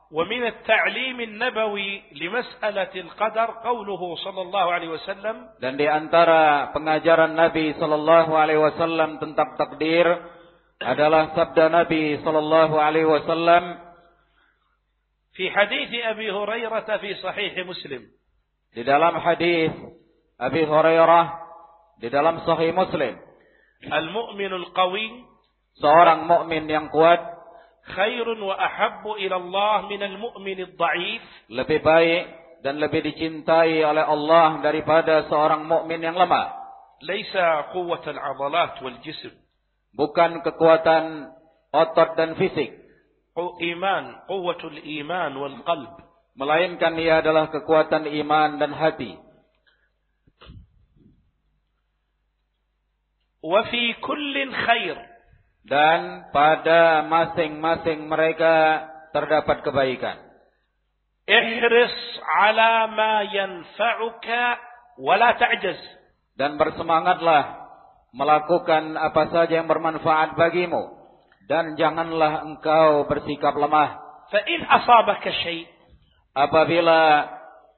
Wa min at-ta'lim an-nabawi li mas'alat al-qadar qawluhu sallallahu alaihi wasallam. Dan di antara pengajaran Nabi sallallahu alaihi wasallam tentang takdir adalah sabda Nabi sallallahu alaihi wasallam fi hadis Abi Hurairah fi sahih Muslim. Di dalam hadis Abi Hurairah di dalam sahih Muslim. Al-mu'minul seorang mukmin yang kuat khairun wa ahabbu ila Allah min al-mu'min dhaif lebih baik dan lebih dicintai oleh Allah daripada seorang mukmin yang lemah. Laisa quwwatul 'adalat wal. Bukan kekuatan otot dan fisik iman, quwwatul iman wal qalb. Melainkan ia adalah kekuatan iman dan hati. Wa fi kullin khair. Dan pada masing-masing mereka terdapat kebaikan. Ihris ala ma yanfa'uka wa la ta'jaz. Dan bersemangatlah melakukan apa saja yang bermanfaat bagimu dan janganlah engkau bersikap lemah. فإن أصابك شيء apabila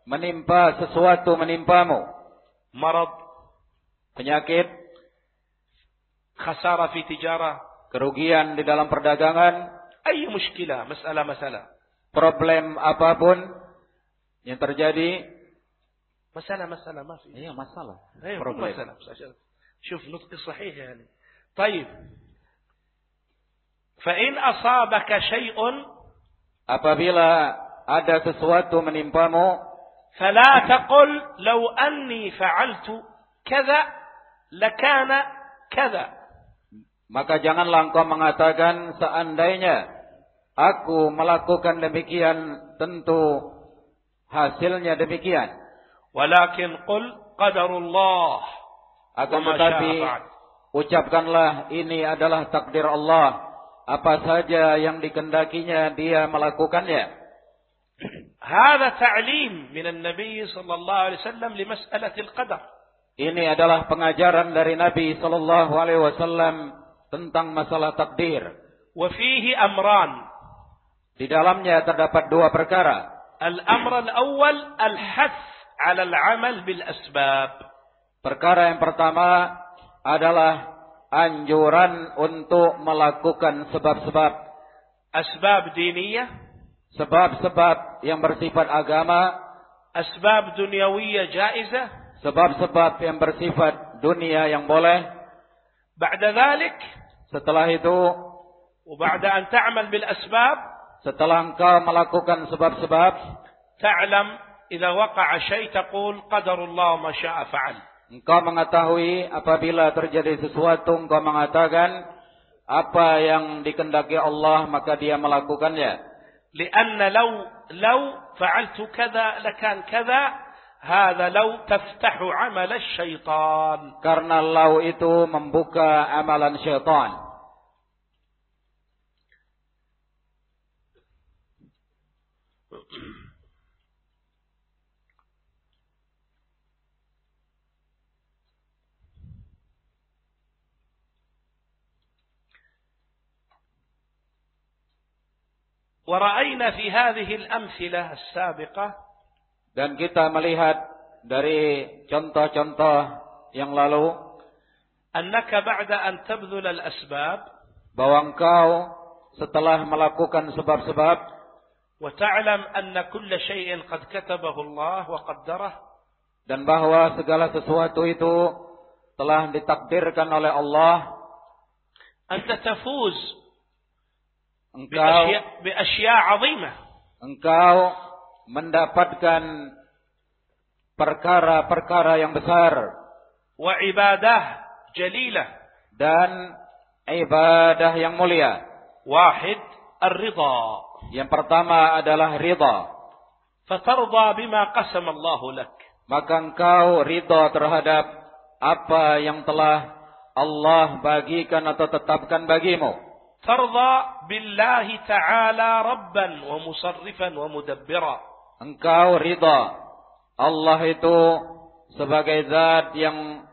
menimpa sesuatu menimpamu مرض penyakit خسارة في تجارة kerugian di dalam perdagangan أي مشكلة مسألة مسألة problem apapun yang terjadi مسألة مسألة ما في iya masalah أيه problem مسألة شوف نطق صحيح يعني طيب Fa'in asabaka syai'un apabila ada sesuatu menimpamu fala taqul law anni fa'altu kadza lakana kadza maka janganlah engkau mengatakan seandainya aku melakukan demikian tentu hasilnya demikian. Walakin qul qadarullah. Akan tetapi ucapkanlah ini adalah takdir Allah apa saja yang dikendakinya dia melakukannya. هذا تعليم من النبي صلى الله عليه وسلم لمسألة القدر. Ini adalah pengajaran dari Nabi sallallahu alaihi wasallam tentang masalah takdir. وفيه أمران. Di dalamnya terdapat dua perkara. الأمر الأول الحث على العمل بالأسباب. Perkara yang pertama adalah anjuran untuk melakukan sebab-sebab. Asbab diniyah. Sebab-sebab yang bersifat agama. Asbab duniawiyah jaizah. Sebab-sebab yang bersifat dunia yang boleh. Ba'da dhalik. Setelah itu وبعد an ta'mal bil asbab. setelah engkau melakukan sebab-sebab ta'lam idza waqa'a syai taqul qadarullah ma شاء fa'al. Engkau mengetahui apabila terjadi sesuatu engkau mengatakan apa yang dikendaki Allah maka dia melakukannya. لأن لو لو فعلت كذا لكان كذا هذا لو تفتح عمل الشيطان. Karena lau itu membuka amalan syaitan. ورأينا في هذه الأمثلة السابقة dan kita melihat dari contoh-contoh yang lalu annaka ba'da an tabdhul al asbab bahwa engkau setelah melakukan sebab-sebab wa ta'lam anna kull shay'in qad katabahu Allah wa qaddarah dan bahwa segala sesuatu itu telah ditakdirkan oleh Allah anta tafuz Engkau. Engkau mendapatkan perkara-perkara yang besar wa ibadah jalilah dan ibadah yang mulia. Wahid ar-ridha. Yang pertama adalah ridha. Fatarda bima qasam Allah lak. Maka engkau ridha terhadap apa yang telah Allah bagikan atau tetapkan bagimu. ترضى بالله تعالى ربا ومصرفا ومدبرا. Engkau ridha. Allah itu sebagai zat yang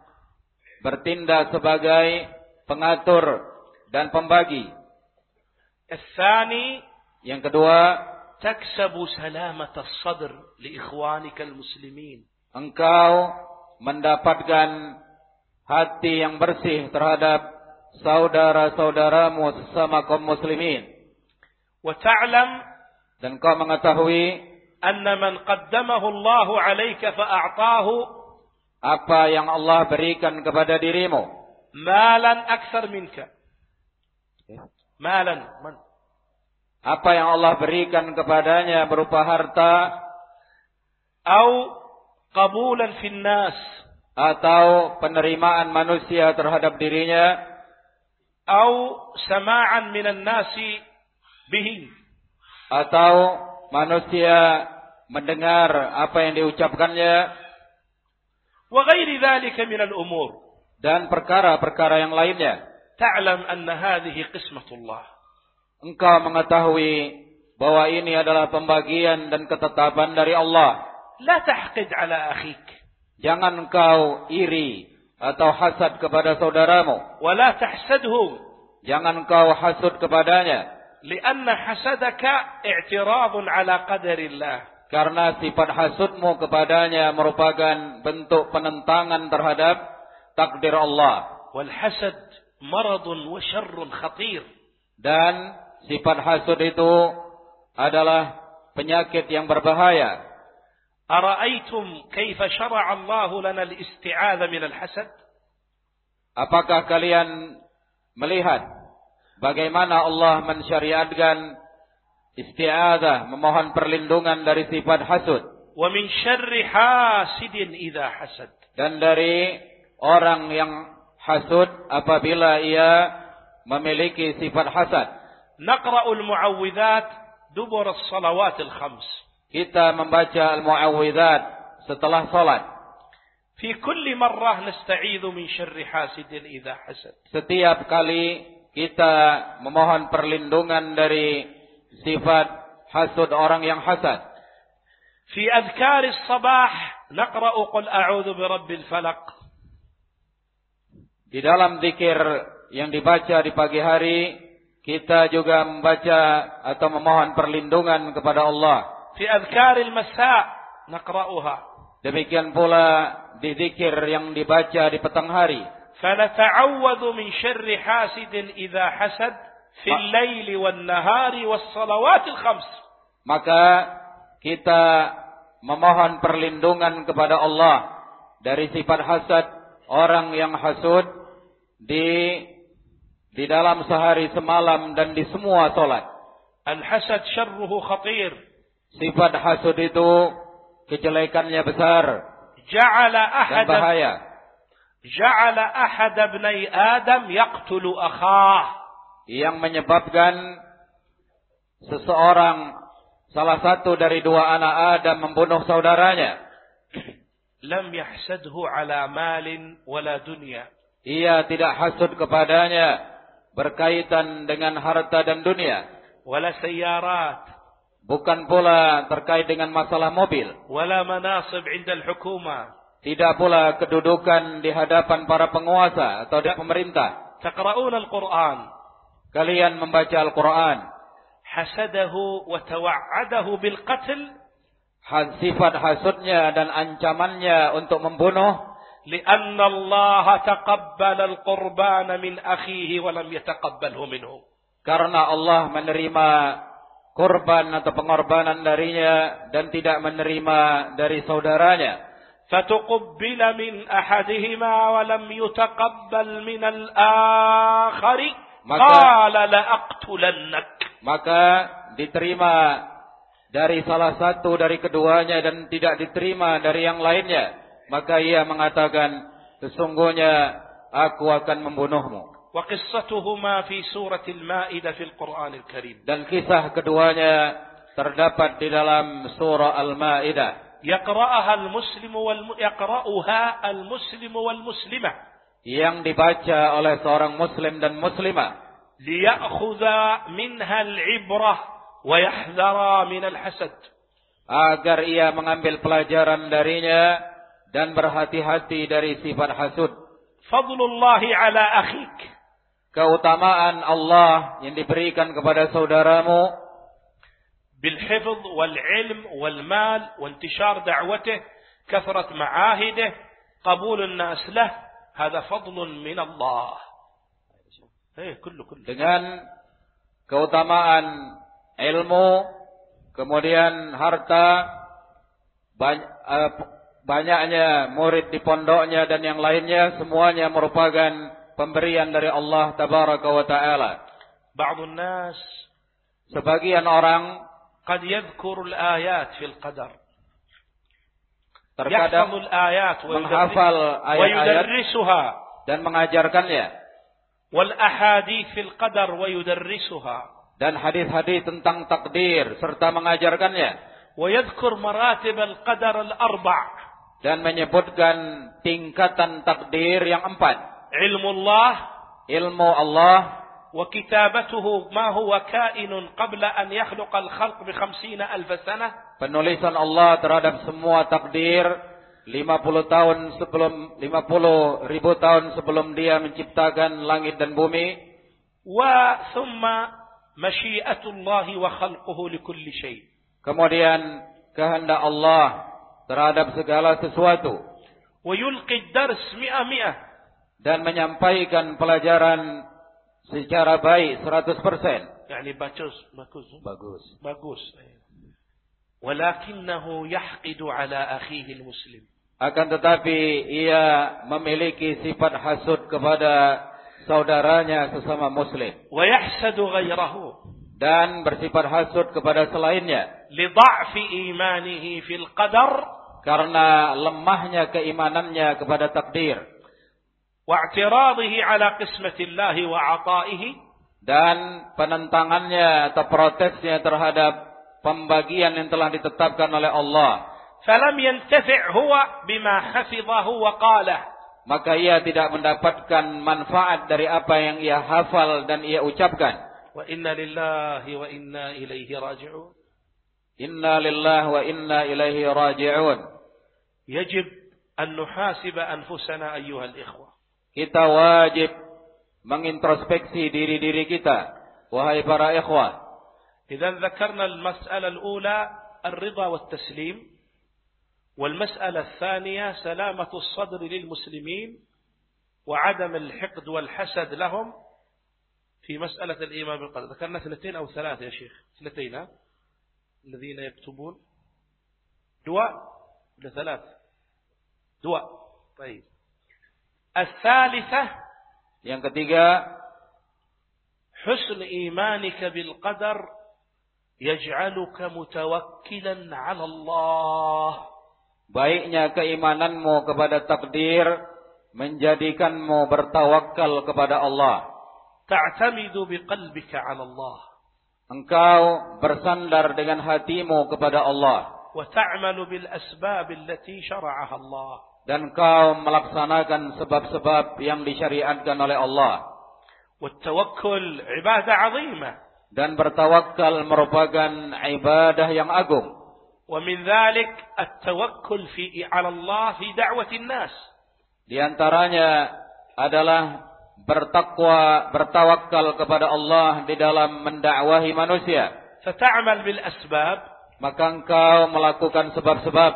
bertindak sebagai pengatur dan pembagi. Yang kedua, تكسب سلامة الصدر لإخوانك المسلمين. Engkau mendapatkan hati yang bersih terhadap saudara-saudara sesama kaum muslimin. Wa ta'lam dan kau mengetahui anna man qaddamahu Allah 'alaika fa'a'tahu apa yang Allah berikan kepada dirimu. malan aksar minka. Eh? Malan man? Apa yang Allah berikan kepadanya berupa harta. Au qabulan fin nas. Atau penerimaan manusia terhadap dirinya atau sama'an minan nasi bihi atau manusia mendengar apa yang diucapkannya. Wa ghairi dzalika minal umur. Dan perkara-perkara yang lainnya. Ta'lam anna hadhihi qismatullah. Engkau mengetahui bahwa ini adalah pembagian dan ketetapan dari Allah. La tahqid ala akhik. Jangan engkau iri atau hasad kepada saudaramu. Wala tahsadhum. Jangan kau hasud kepadanya. Lianna hasadaka i'tiradun ala qadarillah. Karena sifat hasudmu kepadanya merupakan bentuk penentangan terhadap takdir Allah. Wal hasad maradun wa syarrun khatir. Dan sifat hasud itu adalah penyakit yang berbahaya Ara'aitum kaifa syara'a Allahu lana al-isti'adha minal hasad? Apakah kalian melihat bagaimana Allah mensyariatkan isti'adzah, memohon perlindungan dari sifat hasud? Wa min syarri hasidin idza hasad. Dan dari orang yang hasud apabila ia memiliki sifat hasad. Naqra'ul mu'awwidzat dubur as-salawatil khams kita membaca al-muawwidzat setelah salat. Fi kulli marrah nasta'idzu min syarri hasidin idza hasad. Setiap kali kita memohon perlindungan dari sifat hasud orang yang hasad. Fi adhkari sabah naqra'u qul a'udzu birabbil falaq. Di dalam zikir yang dibaca di pagi hari kita juga membaca atau memohon perlindungan kepada Allah fi adhkaril masa naqra'uha. Demikian pula di zikir yang dibaca di petang hari. Falata'awwadhu min syarri hasidin idza hasad fil laili wan nahari was salawatil khams. Maka kita memohon perlindungan kepada Allah dari sifat hasad orang yang hasud di di dalam sehari semalam dan di semua salat. Al-hasad syarruhu khatir. Sifat hasud itu kejelekannya besar. Ja'ala ahad bahaya. Ja'ala ahad ibni Adam yaqtulu akhah. Yang menyebabkan seseorang salah satu dari dua anak Adam membunuh saudaranya. Lam yahsadhu ala malin wala dunya. Ia tidak hasud kepadanya berkaitan dengan harta dan dunia. Wala sayyarat Bukan pula terkait dengan masalah mobil. ولا مناصب عند الحكومة Tidak pula kedudukan di hadapan para penguasa atau di pemerintah. تقرؤون القرآن Kalian membaca Al-Quran. حسده وتوعده بالقتل Has- Sifat hasudnya dan ancamannya untuk membunuh. لأن الله تقبل القربان من أخيه ولم يتقبله منه Karena Allah menerima korban atau pengorbanan darinya dan tidak menerima dari saudaranya. فتقبل من أحدهما ولم يتقبل من الآخر Maka- قال لأقتلنك Maka diterima dari salah satu dari keduanya dan tidak diterima dari yang lainnya, maka ia mengatakan, sesungguhnya aku akan membunuhmu. وقصتهما في سورة المائدة في القرآن الكريم Dan kisah keduanya terdapat di dalam surah Al-Maidah يقرأها المسلم والم... يقرأها المسلم والمسلمة yang dibaca oleh seorang muslim dan muslimah ليأخذ منها العبرة ويحذر من الحسد agar ia mengambil pelajaran darinya dan berhati-hati dari sifat hasud. فضل الله على أخيك Keutamaan Allah yang diberikan kepada saudaramu بالحفظ والعلم والمال وانتشار دعوته كثرة معاهده قبول الناس له هذا فضل من الله ايه كله كله dengan keutamaan ilmu, kemudian harta, bany- eh, banyaknya murid di pondoknya dan yang lainnya semuanya merupakan pemberian dari Allah tabaraka wa taala. بعض الناس Sebagian orang قد يذكر الآيات في القدر يحفظ terkadang الآيات menghafal ويدرس- ayat-ayat ويدرسها dan mengajarkannya والأحاديث في القدر ويدرسها dan hadis-hadis tentang takdir serta mengajarkannya ويذكر مراتب القدر الأربع dan menyebutkan tingkatan takdir yang empat علم الله ilmu Allah وكتابته ما هو كائن قبل أن يخلق الخلق بخمسين ألف سنة penulisan Allah terhadap semua takdir 50 tahun sebelum 50 ribu tahun sebelum dia menciptakan langit dan bumi وثم مشيئة الله وخلقه لكل شيء kemudian kehendak Allah terhadap segala sesuatu ويلقي الدرس مئة مئة dan menyampaikan pelajaran secara baik 100%. Yani bagus, bagus. Eh? Bagus. Bagus. Eh. Walakinahu yahqidu ala akhihi muslim. Akan tetapi ia memiliki sifat hasud kepada saudaranya sesama muslim. Dan bersifat hasud kepada selainnya. Lidha'fi imanihi fil qadar karena lemahnya keimanannya kepada takdir wa'tiraḍihi على قسمة الله وعطائه dan penentangannya atau protesnya terhadap pembagian yang telah ditetapkan oleh Allah. فلم ينتفع هو بما حفظه وقاله. Maka ia tidak mendapatkan manfaat dari apa yang ia hafal dan ia ucapkan. Wa inna lillahi wa inna ilaihi raji'un. Inna lillahi wa inna ilaihi raji'un. Yajib an nuhasiba anfusana ayyuhal ikhwah. Kita wajib mengintrospeksi diri-diri kita wahai para ikhwah إذا ذكرنا المسألة الأولى الرضا والتسليم والمسألة الثانية سلامة الصدر للمسلمين وعدم الحقد والحسد لهم في مسألة الإيمان بالقدر ذكرنا اثنتين أو ثلاثة يا شيخ اثنتين؟ الذين يكتبون دواء ثلاث دواء طيب As-salisah yang ketiga husn imanika bil qadar yaj'aluka mutawakkilan 'ala Allah. Baiknya keimananmu kepada takdir menjadikanmu bertawakal kepada Allah. Ta'tamidu biqalbika 'ala Allah. Engkau bersandar dengan hatimu kepada Allah. Wa ta'malu bil asbab allati syara'aha Allah dan kau melaksanakan sebab-sebab yang disyariatkan oleh Allah والتوكل عبادة عظيمة dan bertawakal merupakan ibadah yang agung ومن ذلك التوكل في على الله في دعوة الناس Di antaranya adalah bertakwa, bertawakal kepada Allah di dalam mendakwahi manusia. فتعمل بالأسباب Maka engkau melakukan sebab-sebab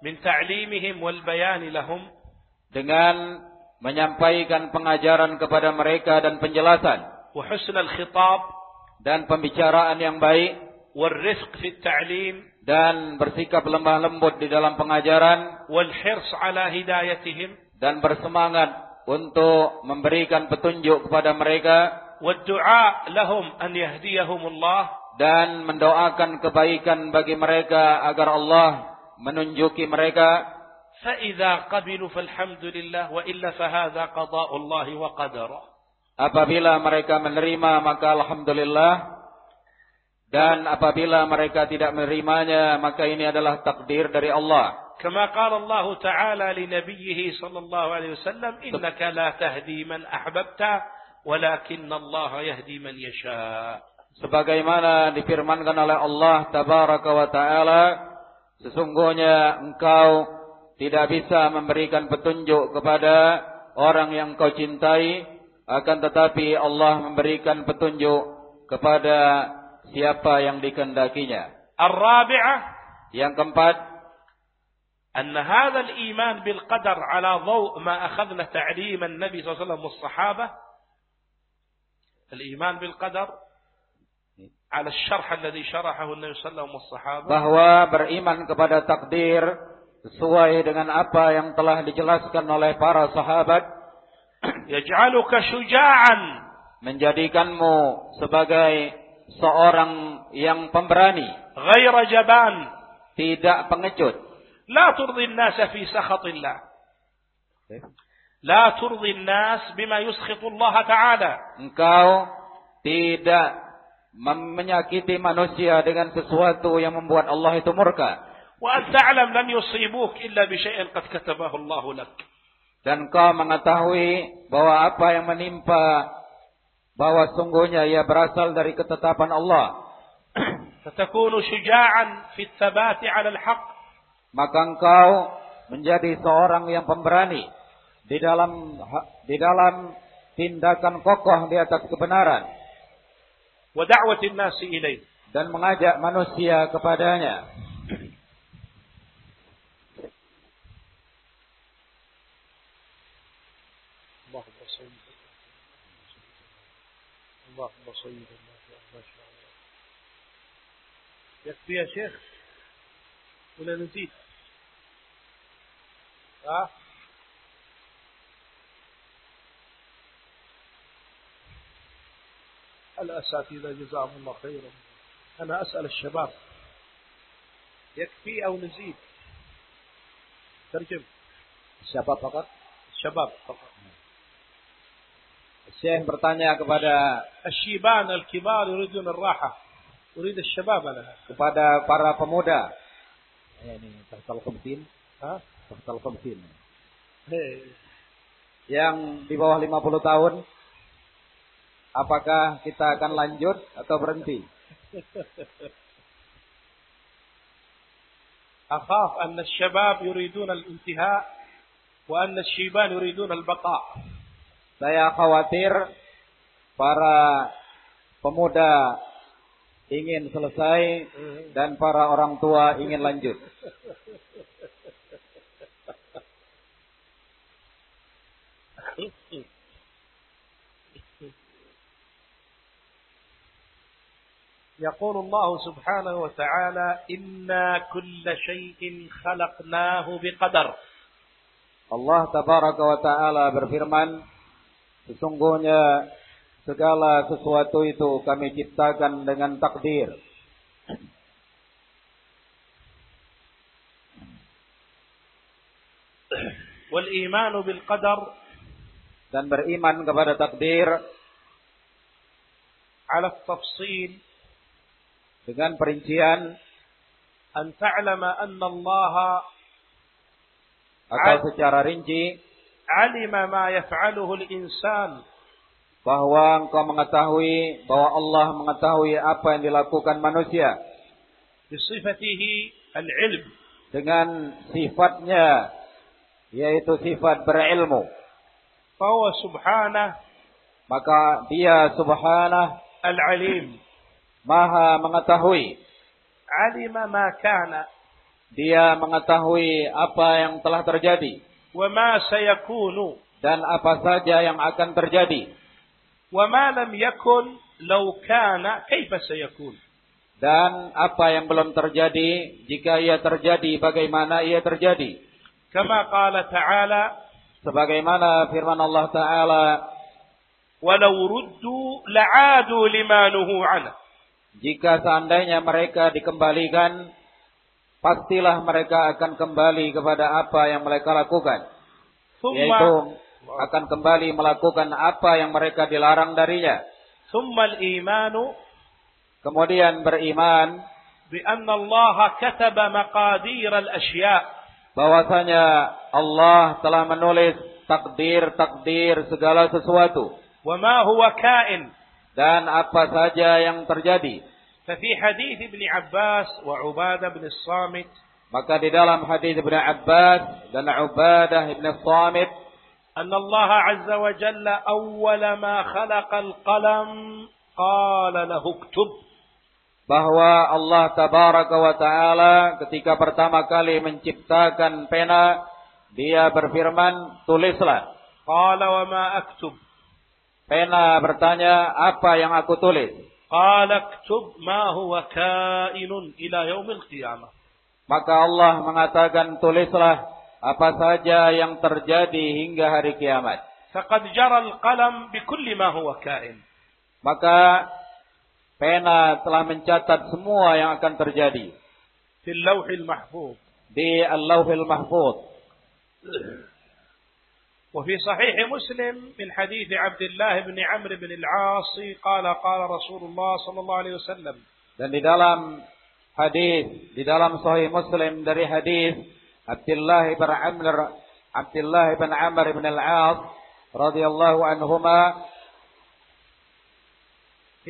min ta'limihim wal bayani lahum. Dengan menyampaikan pengajaran kepada mereka dan penjelasan. Wa husnal khitab. Dan pembicaraan yang baik. Wal rizq fi ta'lim. Dan bersikap lemah lembut di dalam pengajaran. Wal hirs ala hidayatihim. Dan bersemangat untuk memberikan petunjuk kepada mereka. Wad du'a lahum an yahdiyahumullah. Dan mendoakan kebaikan bagi mereka agar Allah menunjuki mereka فإذا قبلوا فالحمد لله وإلا فهذا قضاء الله وقدره apabila mereka menerima maka alhamdulillah dan apabila mereka tidak menerimanya maka ini adalah takdir dari Allah كما قال الله تعالى لنبيه صلى الله عليه وسلم إنك لا تهدي من أحببت ولكن الله يهدي من يشاء sebagaimana difirmankan oleh Allah tabaraka wa taala sesungguhnya engkau tidak bisa memberikan petunjuk kepada orang yang kau cintai akan tetapi Allah memberikan petunjuk kepada siapa yang dikehendakinya الرابعة yang keempat أن هذا الإيمان بالقدر على ضوء ما أخذنا تعليم النبي صلى الله عليه وسلم والصحابة الإيمان بالقدر bahwa beriman kepada takdir sesuai dengan apa yang telah dijelaskan oleh para sahabat menjadikanmu sebagai seorang yang pemberani jaban. tidak pengecut. La turdi nasa fi sakhatillah. Eh? La turdi nas bima yuskhitullah taala. Engkau tidak menyakiti manusia dengan sesuatu yang membuat Allah itu murka. Dan kau mengetahui bahwa apa yang menimpa bahwa sungguhnya ia berasal dari ketetapan Allah. Maka engkau menjadi seorang yang pemberani di dalam di dalam tindakan kokoh di atas kebenaran ودعوة الناس إليه dan mengajak manusia kepadanya اللهم صل اللهم صل ما شاء الله يكفي يا شيخ ولا نزيد ها الأساتذة جزاهم الله خيرا أنا أسأل الشباب يكفي أو نزيد ترجم siapa fakat الشباب فقط Syekh bertanya kepada الشيبان الكبار يريدون الراحة أريد الشباب أنا kepada para pemuda Eh, ini tahtal khamsin ها tahtal khamsin إيه. yang di bawah 50 tahun apakah kita akan lanjut atau berhenti أخاف أن الشباب يريدون الانتهاء وأن الشيبان يريدون البقاء Saya khawatir para pemuda ingin selesai dan para orang tua ingin lanjut. يقول الله سبحانه وتعالى إنا كل شيء خلقناه بقدر Allah tabaraka wa taala berfirman, sesungguhnya segala sesuatu itu kami ciptakan dengan takdir. والإيمان بالقدر dan beriman kepada takdir على التفصيل dengan perincian an ta'lama anna Allah atau secara rinci alima ma yaf'aluhu al-insan. bahwa engkau mengetahui bahwa Allah mengetahui apa yang dilakukan manusia. Bisifatihi al-ilm. Dengan sifatnya yaitu sifat berilmu. Bahwa subhanah maka dia subhanah al-alim. Maha mengetahui. Alima ma kana. Dia mengetahui apa yang telah terjadi. Wa ma sayakunu. Dan apa saja yang akan terjadi. Wa ma lam yakun law kana kaifa sayakun. Dan apa yang belum terjadi, jika ia terjadi, bagaimana ia terjadi. Kama qala ta'ala. Sebagaimana firman Allah Ta'ala. Walau ruddu la'adu limanuhu. Jika seandainya mereka dikembalikan, pastilah mereka akan kembali kepada apa yang mereka lakukan. Summa, yaitu akan kembali melakukan apa yang mereka dilarang darinya. Kemudian beriman bi Allah kataba maqadir al-ashya' bahwasanya Allah telah menulis takdir-takdir segala sesuatu. Wa kain dan apa saja yang terjadi. ففي حديث ابن عباس وعبادة بن الصامت maka di dalam hadis Ibnu Abbas dan Ubadah bin Samit أن الله عز وجل أول ما خلق القلم قال له اكتب bahwa Allah tabaraka wa taala ketika pertama kali menciptakan pena dia berfirman tulislah qala wa ma aktub pena bertanya apa yang aku tulis qala aktub ma huwa kainun ila yaumil qiyamah maka Allah mengatakan tulislah apa saja yang terjadi hingga hari kiamat faqad jara al-qalam bikulli ma huwa kain maka Pena telah mencatat semua yang akan terjadi. Di lauhil mahfuz. Di al-lauhil mahfuz. وفي صحيح مسلم من حديث عبد الله بن عمرو بن العاص قال قال رسول الله صلى الله عليه وسلم dan di dalam hadis di dalam sahih Muslim dari hadis Abdullah bin Amr Abdullah bin Amr bin Al-As radhiyallahu anhuma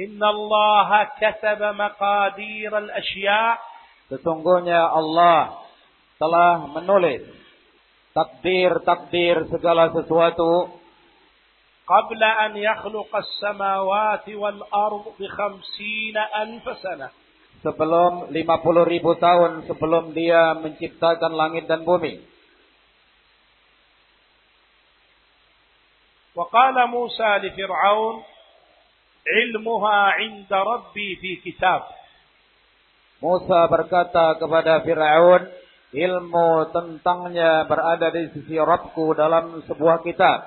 Inna Allah kataba maqadir al-asya' Sesungguhnya Allah telah menulis takdir-takdir segala sesuatu. Qabla an yakhluqa as-samawati wal ardh bi 50 alf sana. Sebelum 50.000 tahun sebelum dia menciptakan langit dan bumi. Wa qala Musa li Fir'aun ilmuha 'inda rabbi fi kitab. Musa berkata kepada Firaun ilmu tentangnya berada di sisi Rabbku dalam sebuah kitab.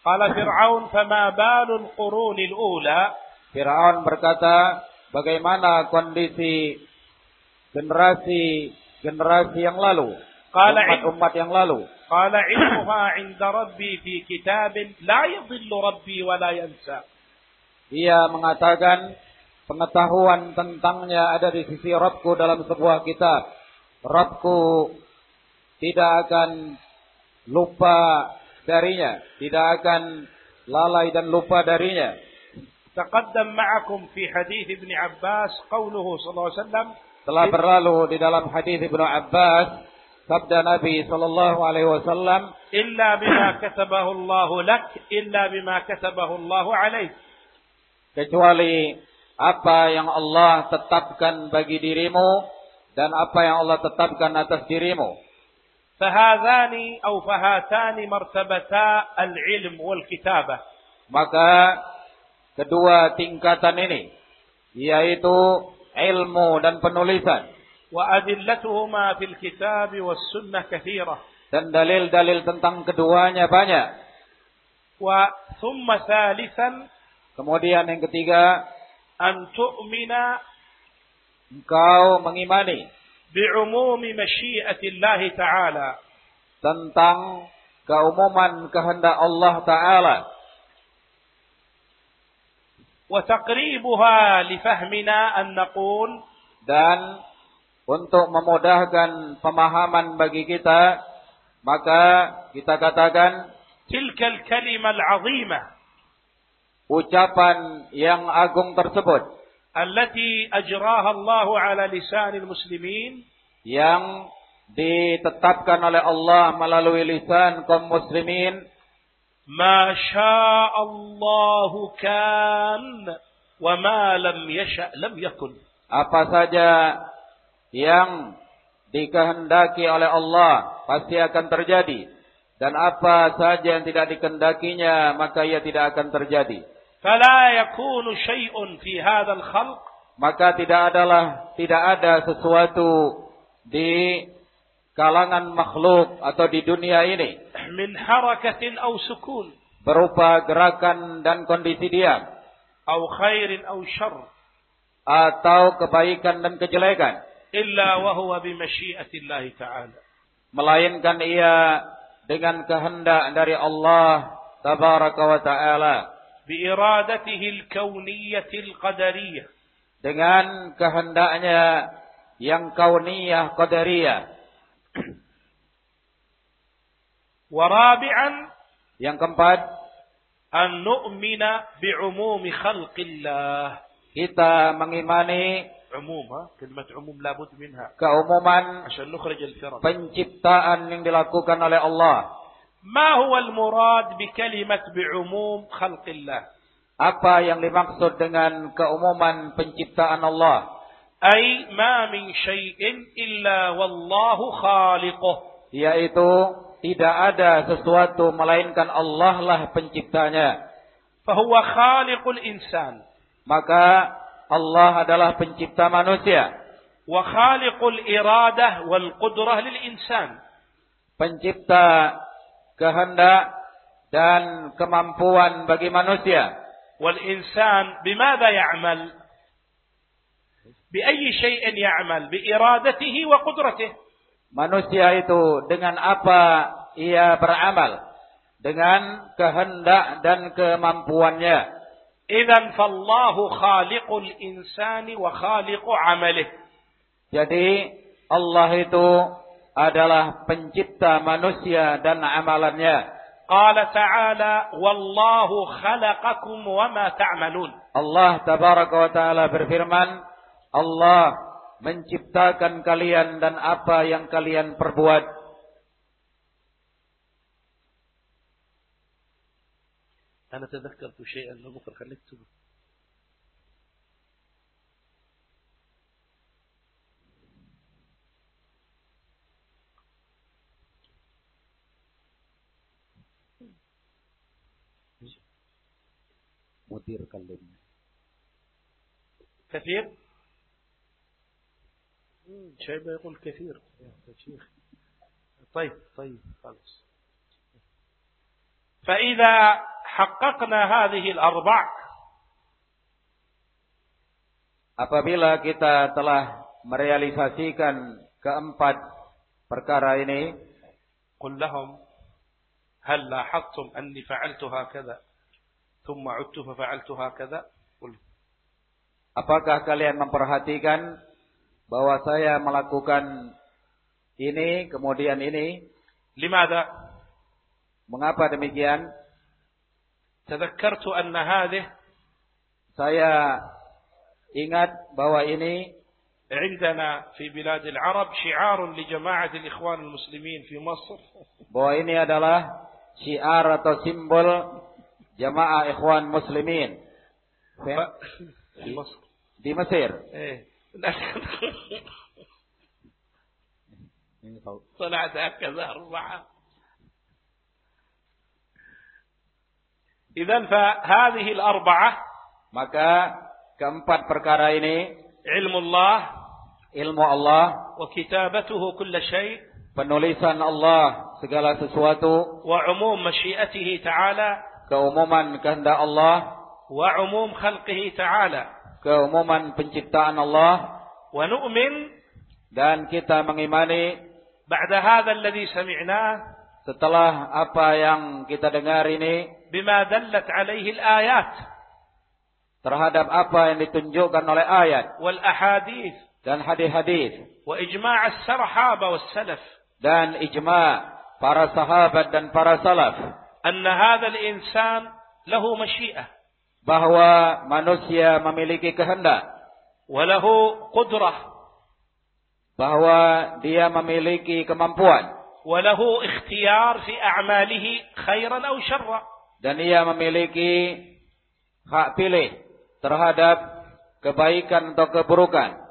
Qala Fir'aun fama balul qurunil ula. Fir'aun berkata, bagaimana kondisi generasi generasi yang lalu? umat-umat yang lalu. Qala ilmuha inda rabbi fi kitabin la yadhillu rabbi wa la yansa. Ia mengatakan pengetahuan tentangnya ada di sisi Rabbku dalam sebuah kitab. Rabku tidak akan lupa darinya, tidak akan lalai dan lupa darinya. Taqaddam ma'akum fi hadis Ibnu Abbas qauluhu sallallahu alaihi wasallam telah berlalu di dalam hadis Ibnu Abbas sabda Nabi sallallahu alaihi wasallam illa bima katabahu Allah lak illa bima katabahu Allah alaik kecuali apa yang Allah tetapkan bagi dirimu dan apa yang Allah tetapkan atas dirimu. Fahadhani atau fahatani martabata al-ilm wal kitabah. Maka kedua tingkatan ini yaitu ilmu dan penulisan. Wa adillatuhuma fil kitab was sunnah katsira. Dan dalil-dalil tentang keduanya banyak. Wa thumma thalithan Kemudian yang ketiga, antu'mina engkau mengimani bi'umumi masyiatillah ta'ala. tentang keumuman kehendak Allah taala. Wa taqribuha li fahmina an naqul. Dan untuk memudahkan pemahaman bagi kita maka kita katakan tilkal kalimah al-'azimah. ucapan yang agung tersebut allati ajraha Allah ala lisanil muslimin yang ditetapkan oleh Allah melalui lisan kaum muslimin. ma Allah kan wa ma lam yasha lam yakun apa saja yang dikehendaki oleh Allah pasti akan terjadi. Dan apa saja yang tidak dikehendakinya maka ia tidak akan terjadi fala yakunu syai'un fi hadzal khalq maka tidak adalah tidak ada sesuatu di kalangan makhluk atau di dunia ini min harakatin aw sukun. berupa gerakan dan kondisi diam aw khairin aw syarr. Atau kebaikan dan kejelekan. Illa wa huwa bi masyiatillah taala. Melainkan ia dengan kehendak dari Allah tabaraka wa taala dengan kehendaknya yang kauniyah qadariyah. Warabi'an yang keempat an nu'mina bi'umumi khalqillah. kita mengimani umum ha? umum labud minha. keumuman penciptaan yang dilakukan oleh Allah. Apa yang dimaksud dengan keumuman penciptaan Allah? Ay ma min illa wallahu khaliquh. Yaitu tidak ada sesuatu melainkan Allah lah penciptanya. Fahuwa khaliqul insan. Maka Allah adalah pencipta manusia. Wa khaliqul iradah wal qudrah lil insan. Pencipta kehendak dan kemampuan bagi manusia والإنسان بماذا يعمل بأي شيء يعمل بإرادته وقدرته manusia itu dengan apa ia beramal dengan kehendak dan kemampuannya إذا فالله خالق الإنسان وخالق عمله jadi Allah itu adalah pencipta manusia dan amalannya قال تعالى والله خلقكم وما تعملون Allah tabaraka wa taala berfirman Allah menciptakan kalian dan apa yang kalian perbuat أنا تذكرت شيئا بكرة خليك تقول mudir kalimnya كثير؟ شيبة يقول كثير. يا شيخ. طيب طيب خلاص. فإذا حققنا هذه الأربع apabila kita telah merealisasikan keempat perkara ini قل لهم هل لاحظتم أني فعلت هكذا؟ ثم عدت ففعلت هكذا قل apakah kalian memperhatikan bahwa saya melakukan ini kemudian ini لماذا mengapa demikian تذكرت أن هذه saya ingat bahwa ini عندنا في بلاد العرب شعار لجماعة الإخوان المسلمين في مصر bahwa ini adalah syiar atau simbol جماعة إخوان مسلمين في, في مصر دي مصير إيه طلعت هكذا أربعة إذا فهذه الأربعة maka keempat perkara ini ilmu Allah ilmu Allah wa kitabatuhu kull shay penulisan Allah segala sesuatu wa umum masyiatihi ta'ala keumuman kehendak Allah. Wa umum khalqihi ta'ala. Keumuman penciptaan Allah. Wa nu'min. Dan kita mengimani ba'da hadha alladhi sami'na. setelah apa yang kita dengar ini. Bima dallat alaihi al-ayat. Terhadap apa yang ditunjukkan oleh ayat. Wal ahadith. Dan hadis-hadis. Wa ijma' as-sahaba was-salaf dan ijma' para sahabat dan para salaf. أن هذا الإنسان له مشيئة bahwa manusia memiliki kehendak وله قدرة bahwa dia memiliki kemampuan وله اختيار في أعماله خيرا أو شرا dan ia memiliki hak pilih terhadap kebaikan atau keburukan.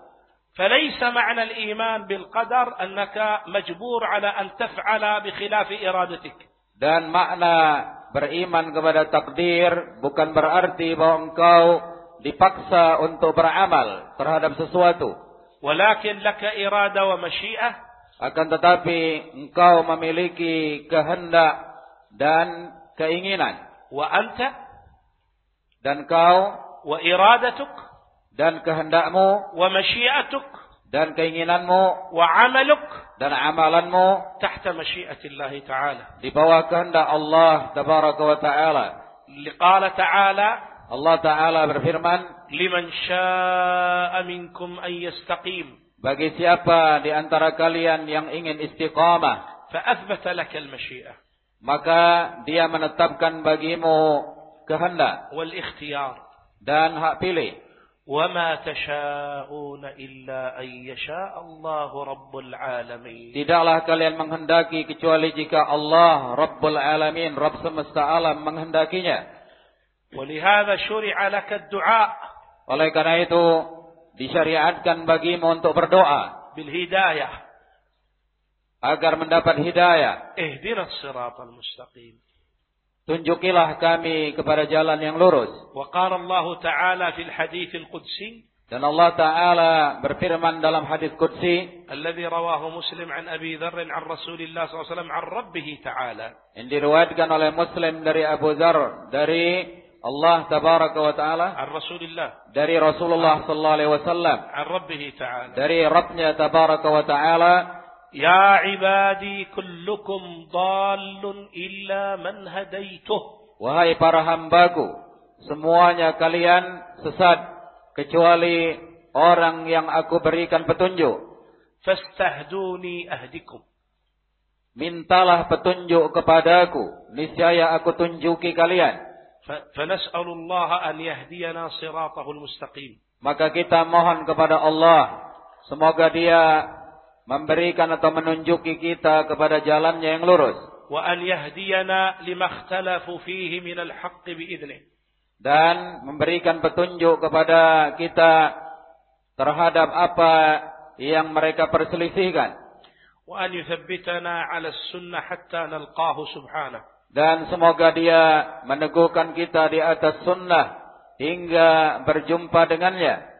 فليس معنى الإيمان بالقدر أنك مجبور على أن تفعل بخلاف إرادتك Dan makna beriman kepada takdir bukan berarti bahwa engkau dipaksa untuk beramal terhadap sesuatu. Walakin laka irada wa masyiah. Akan tetapi engkau memiliki kehendak dan keinginan. Wa anta. Dan kau. Wa iradatuk. Dan kehendakmu. Wa masyiatuk. Dan keinginanmu. Wa amaluk dan amalanmu tahta masyiatillah taala di bawah kehendak Allah tabaraka wa taala. qala taala Allah taala berfirman liman syaa'a minkum an yastaqim bagi siapa di antara kalian yang ingin istiqamah fa athbata lakal masyiah maka dia menetapkan bagimu kehendak wal ikhtiyar dan hak pilih. وما تشاءون إلا أن يشاء الله رب العالمين Tidaklah kalian menghendaki kecuali jika Allah Rabbul Alamin, Rabb semesta alam menghendakinya. ولهذا شرع لك الدعاء Oleh karena itu, disyariatkan bagimu untuk berdoa بالهداية agar mendapat hidayah. اهدنا الصراط المستقيم Tunjukilah kami kepada jalan yang lurus. وقال الله تعالى في الحديث القدسي Dan Allah Ta'ala berfirman dalam hadis Qudsi الذي رواه مسلم عن أبي ذر عن رسول الله صلى الله عليه وسلم عن ربه تعالى yang diriwayatkan oleh Muslim dari Abu Dzar dari Allah Tabaraka wa Ta'ala عن رسول الله dari Rasulullah sallallahu alaihi wasallam عن ربه تعالى dari Rabbnya Tabaraka wa Ta'ala يا عبادي كلكم ضال إلا من هديته Wahai para hambaku semuanya kalian sesat kecuali orang yang aku berikan petunjuk فاستهدوني أهدكم mintalah petunjuk kepadaku niscaya aku tunjuki kalian ف- فنسأل الله أن يهدينا صراطه المستقيم Maka kita mohon kepada Allah semoga Dia memberikan atau menunjuki kita kepada jalannya yang lurus. Wa an yahdiyana lima ikhtalafu fihi min haqq dan memberikan petunjuk kepada kita terhadap apa yang mereka perselisihkan. Wa an yuthabbitana 'ala sunnah hatta nalqahu subhanahu. Dan semoga dia meneguhkan kita di atas sunnah hingga berjumpa dengannya.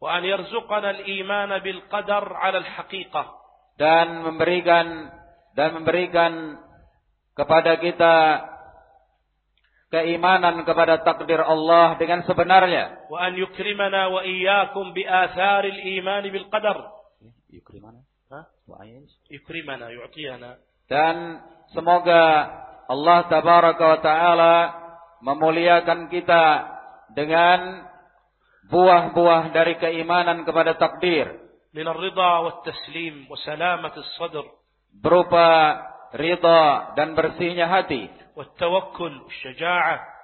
وأن يرزقنا الإيمان بالقدر على الحقيقة dan memberikan dan memberikan kepada kita keimanan kepada takdir Allah dengan sebenarnya. وأن يكرمنا وإياكم بآثار الإيمان بالقدر يكرمنا يكرمنا يعطينا dan semoga Allah tabaraka wa taala memuliakan kita dengan buah-buah dari keimanan kepada takdir. Min ar-ridha wa taslim wa salamat sadr berupa dan bersihnya hati. Wa tawakkul syaja'ah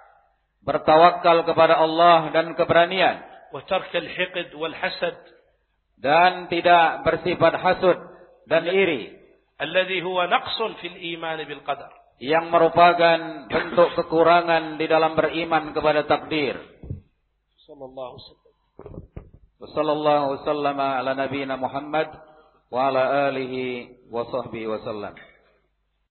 bertawakal kepada Allah dan keberanian. Wa tark hiqd wal hasad dan tidak bersifat hasud dan iri. Alladhi huwa naqsun fil iman bil qadar. Yang merupakan bentuk kekurangan di dalam beriman kepada takdir. صلى الله وسلم. وصلى الله وسلم على نبينا محمد وعلى آله وصحبه وسلم.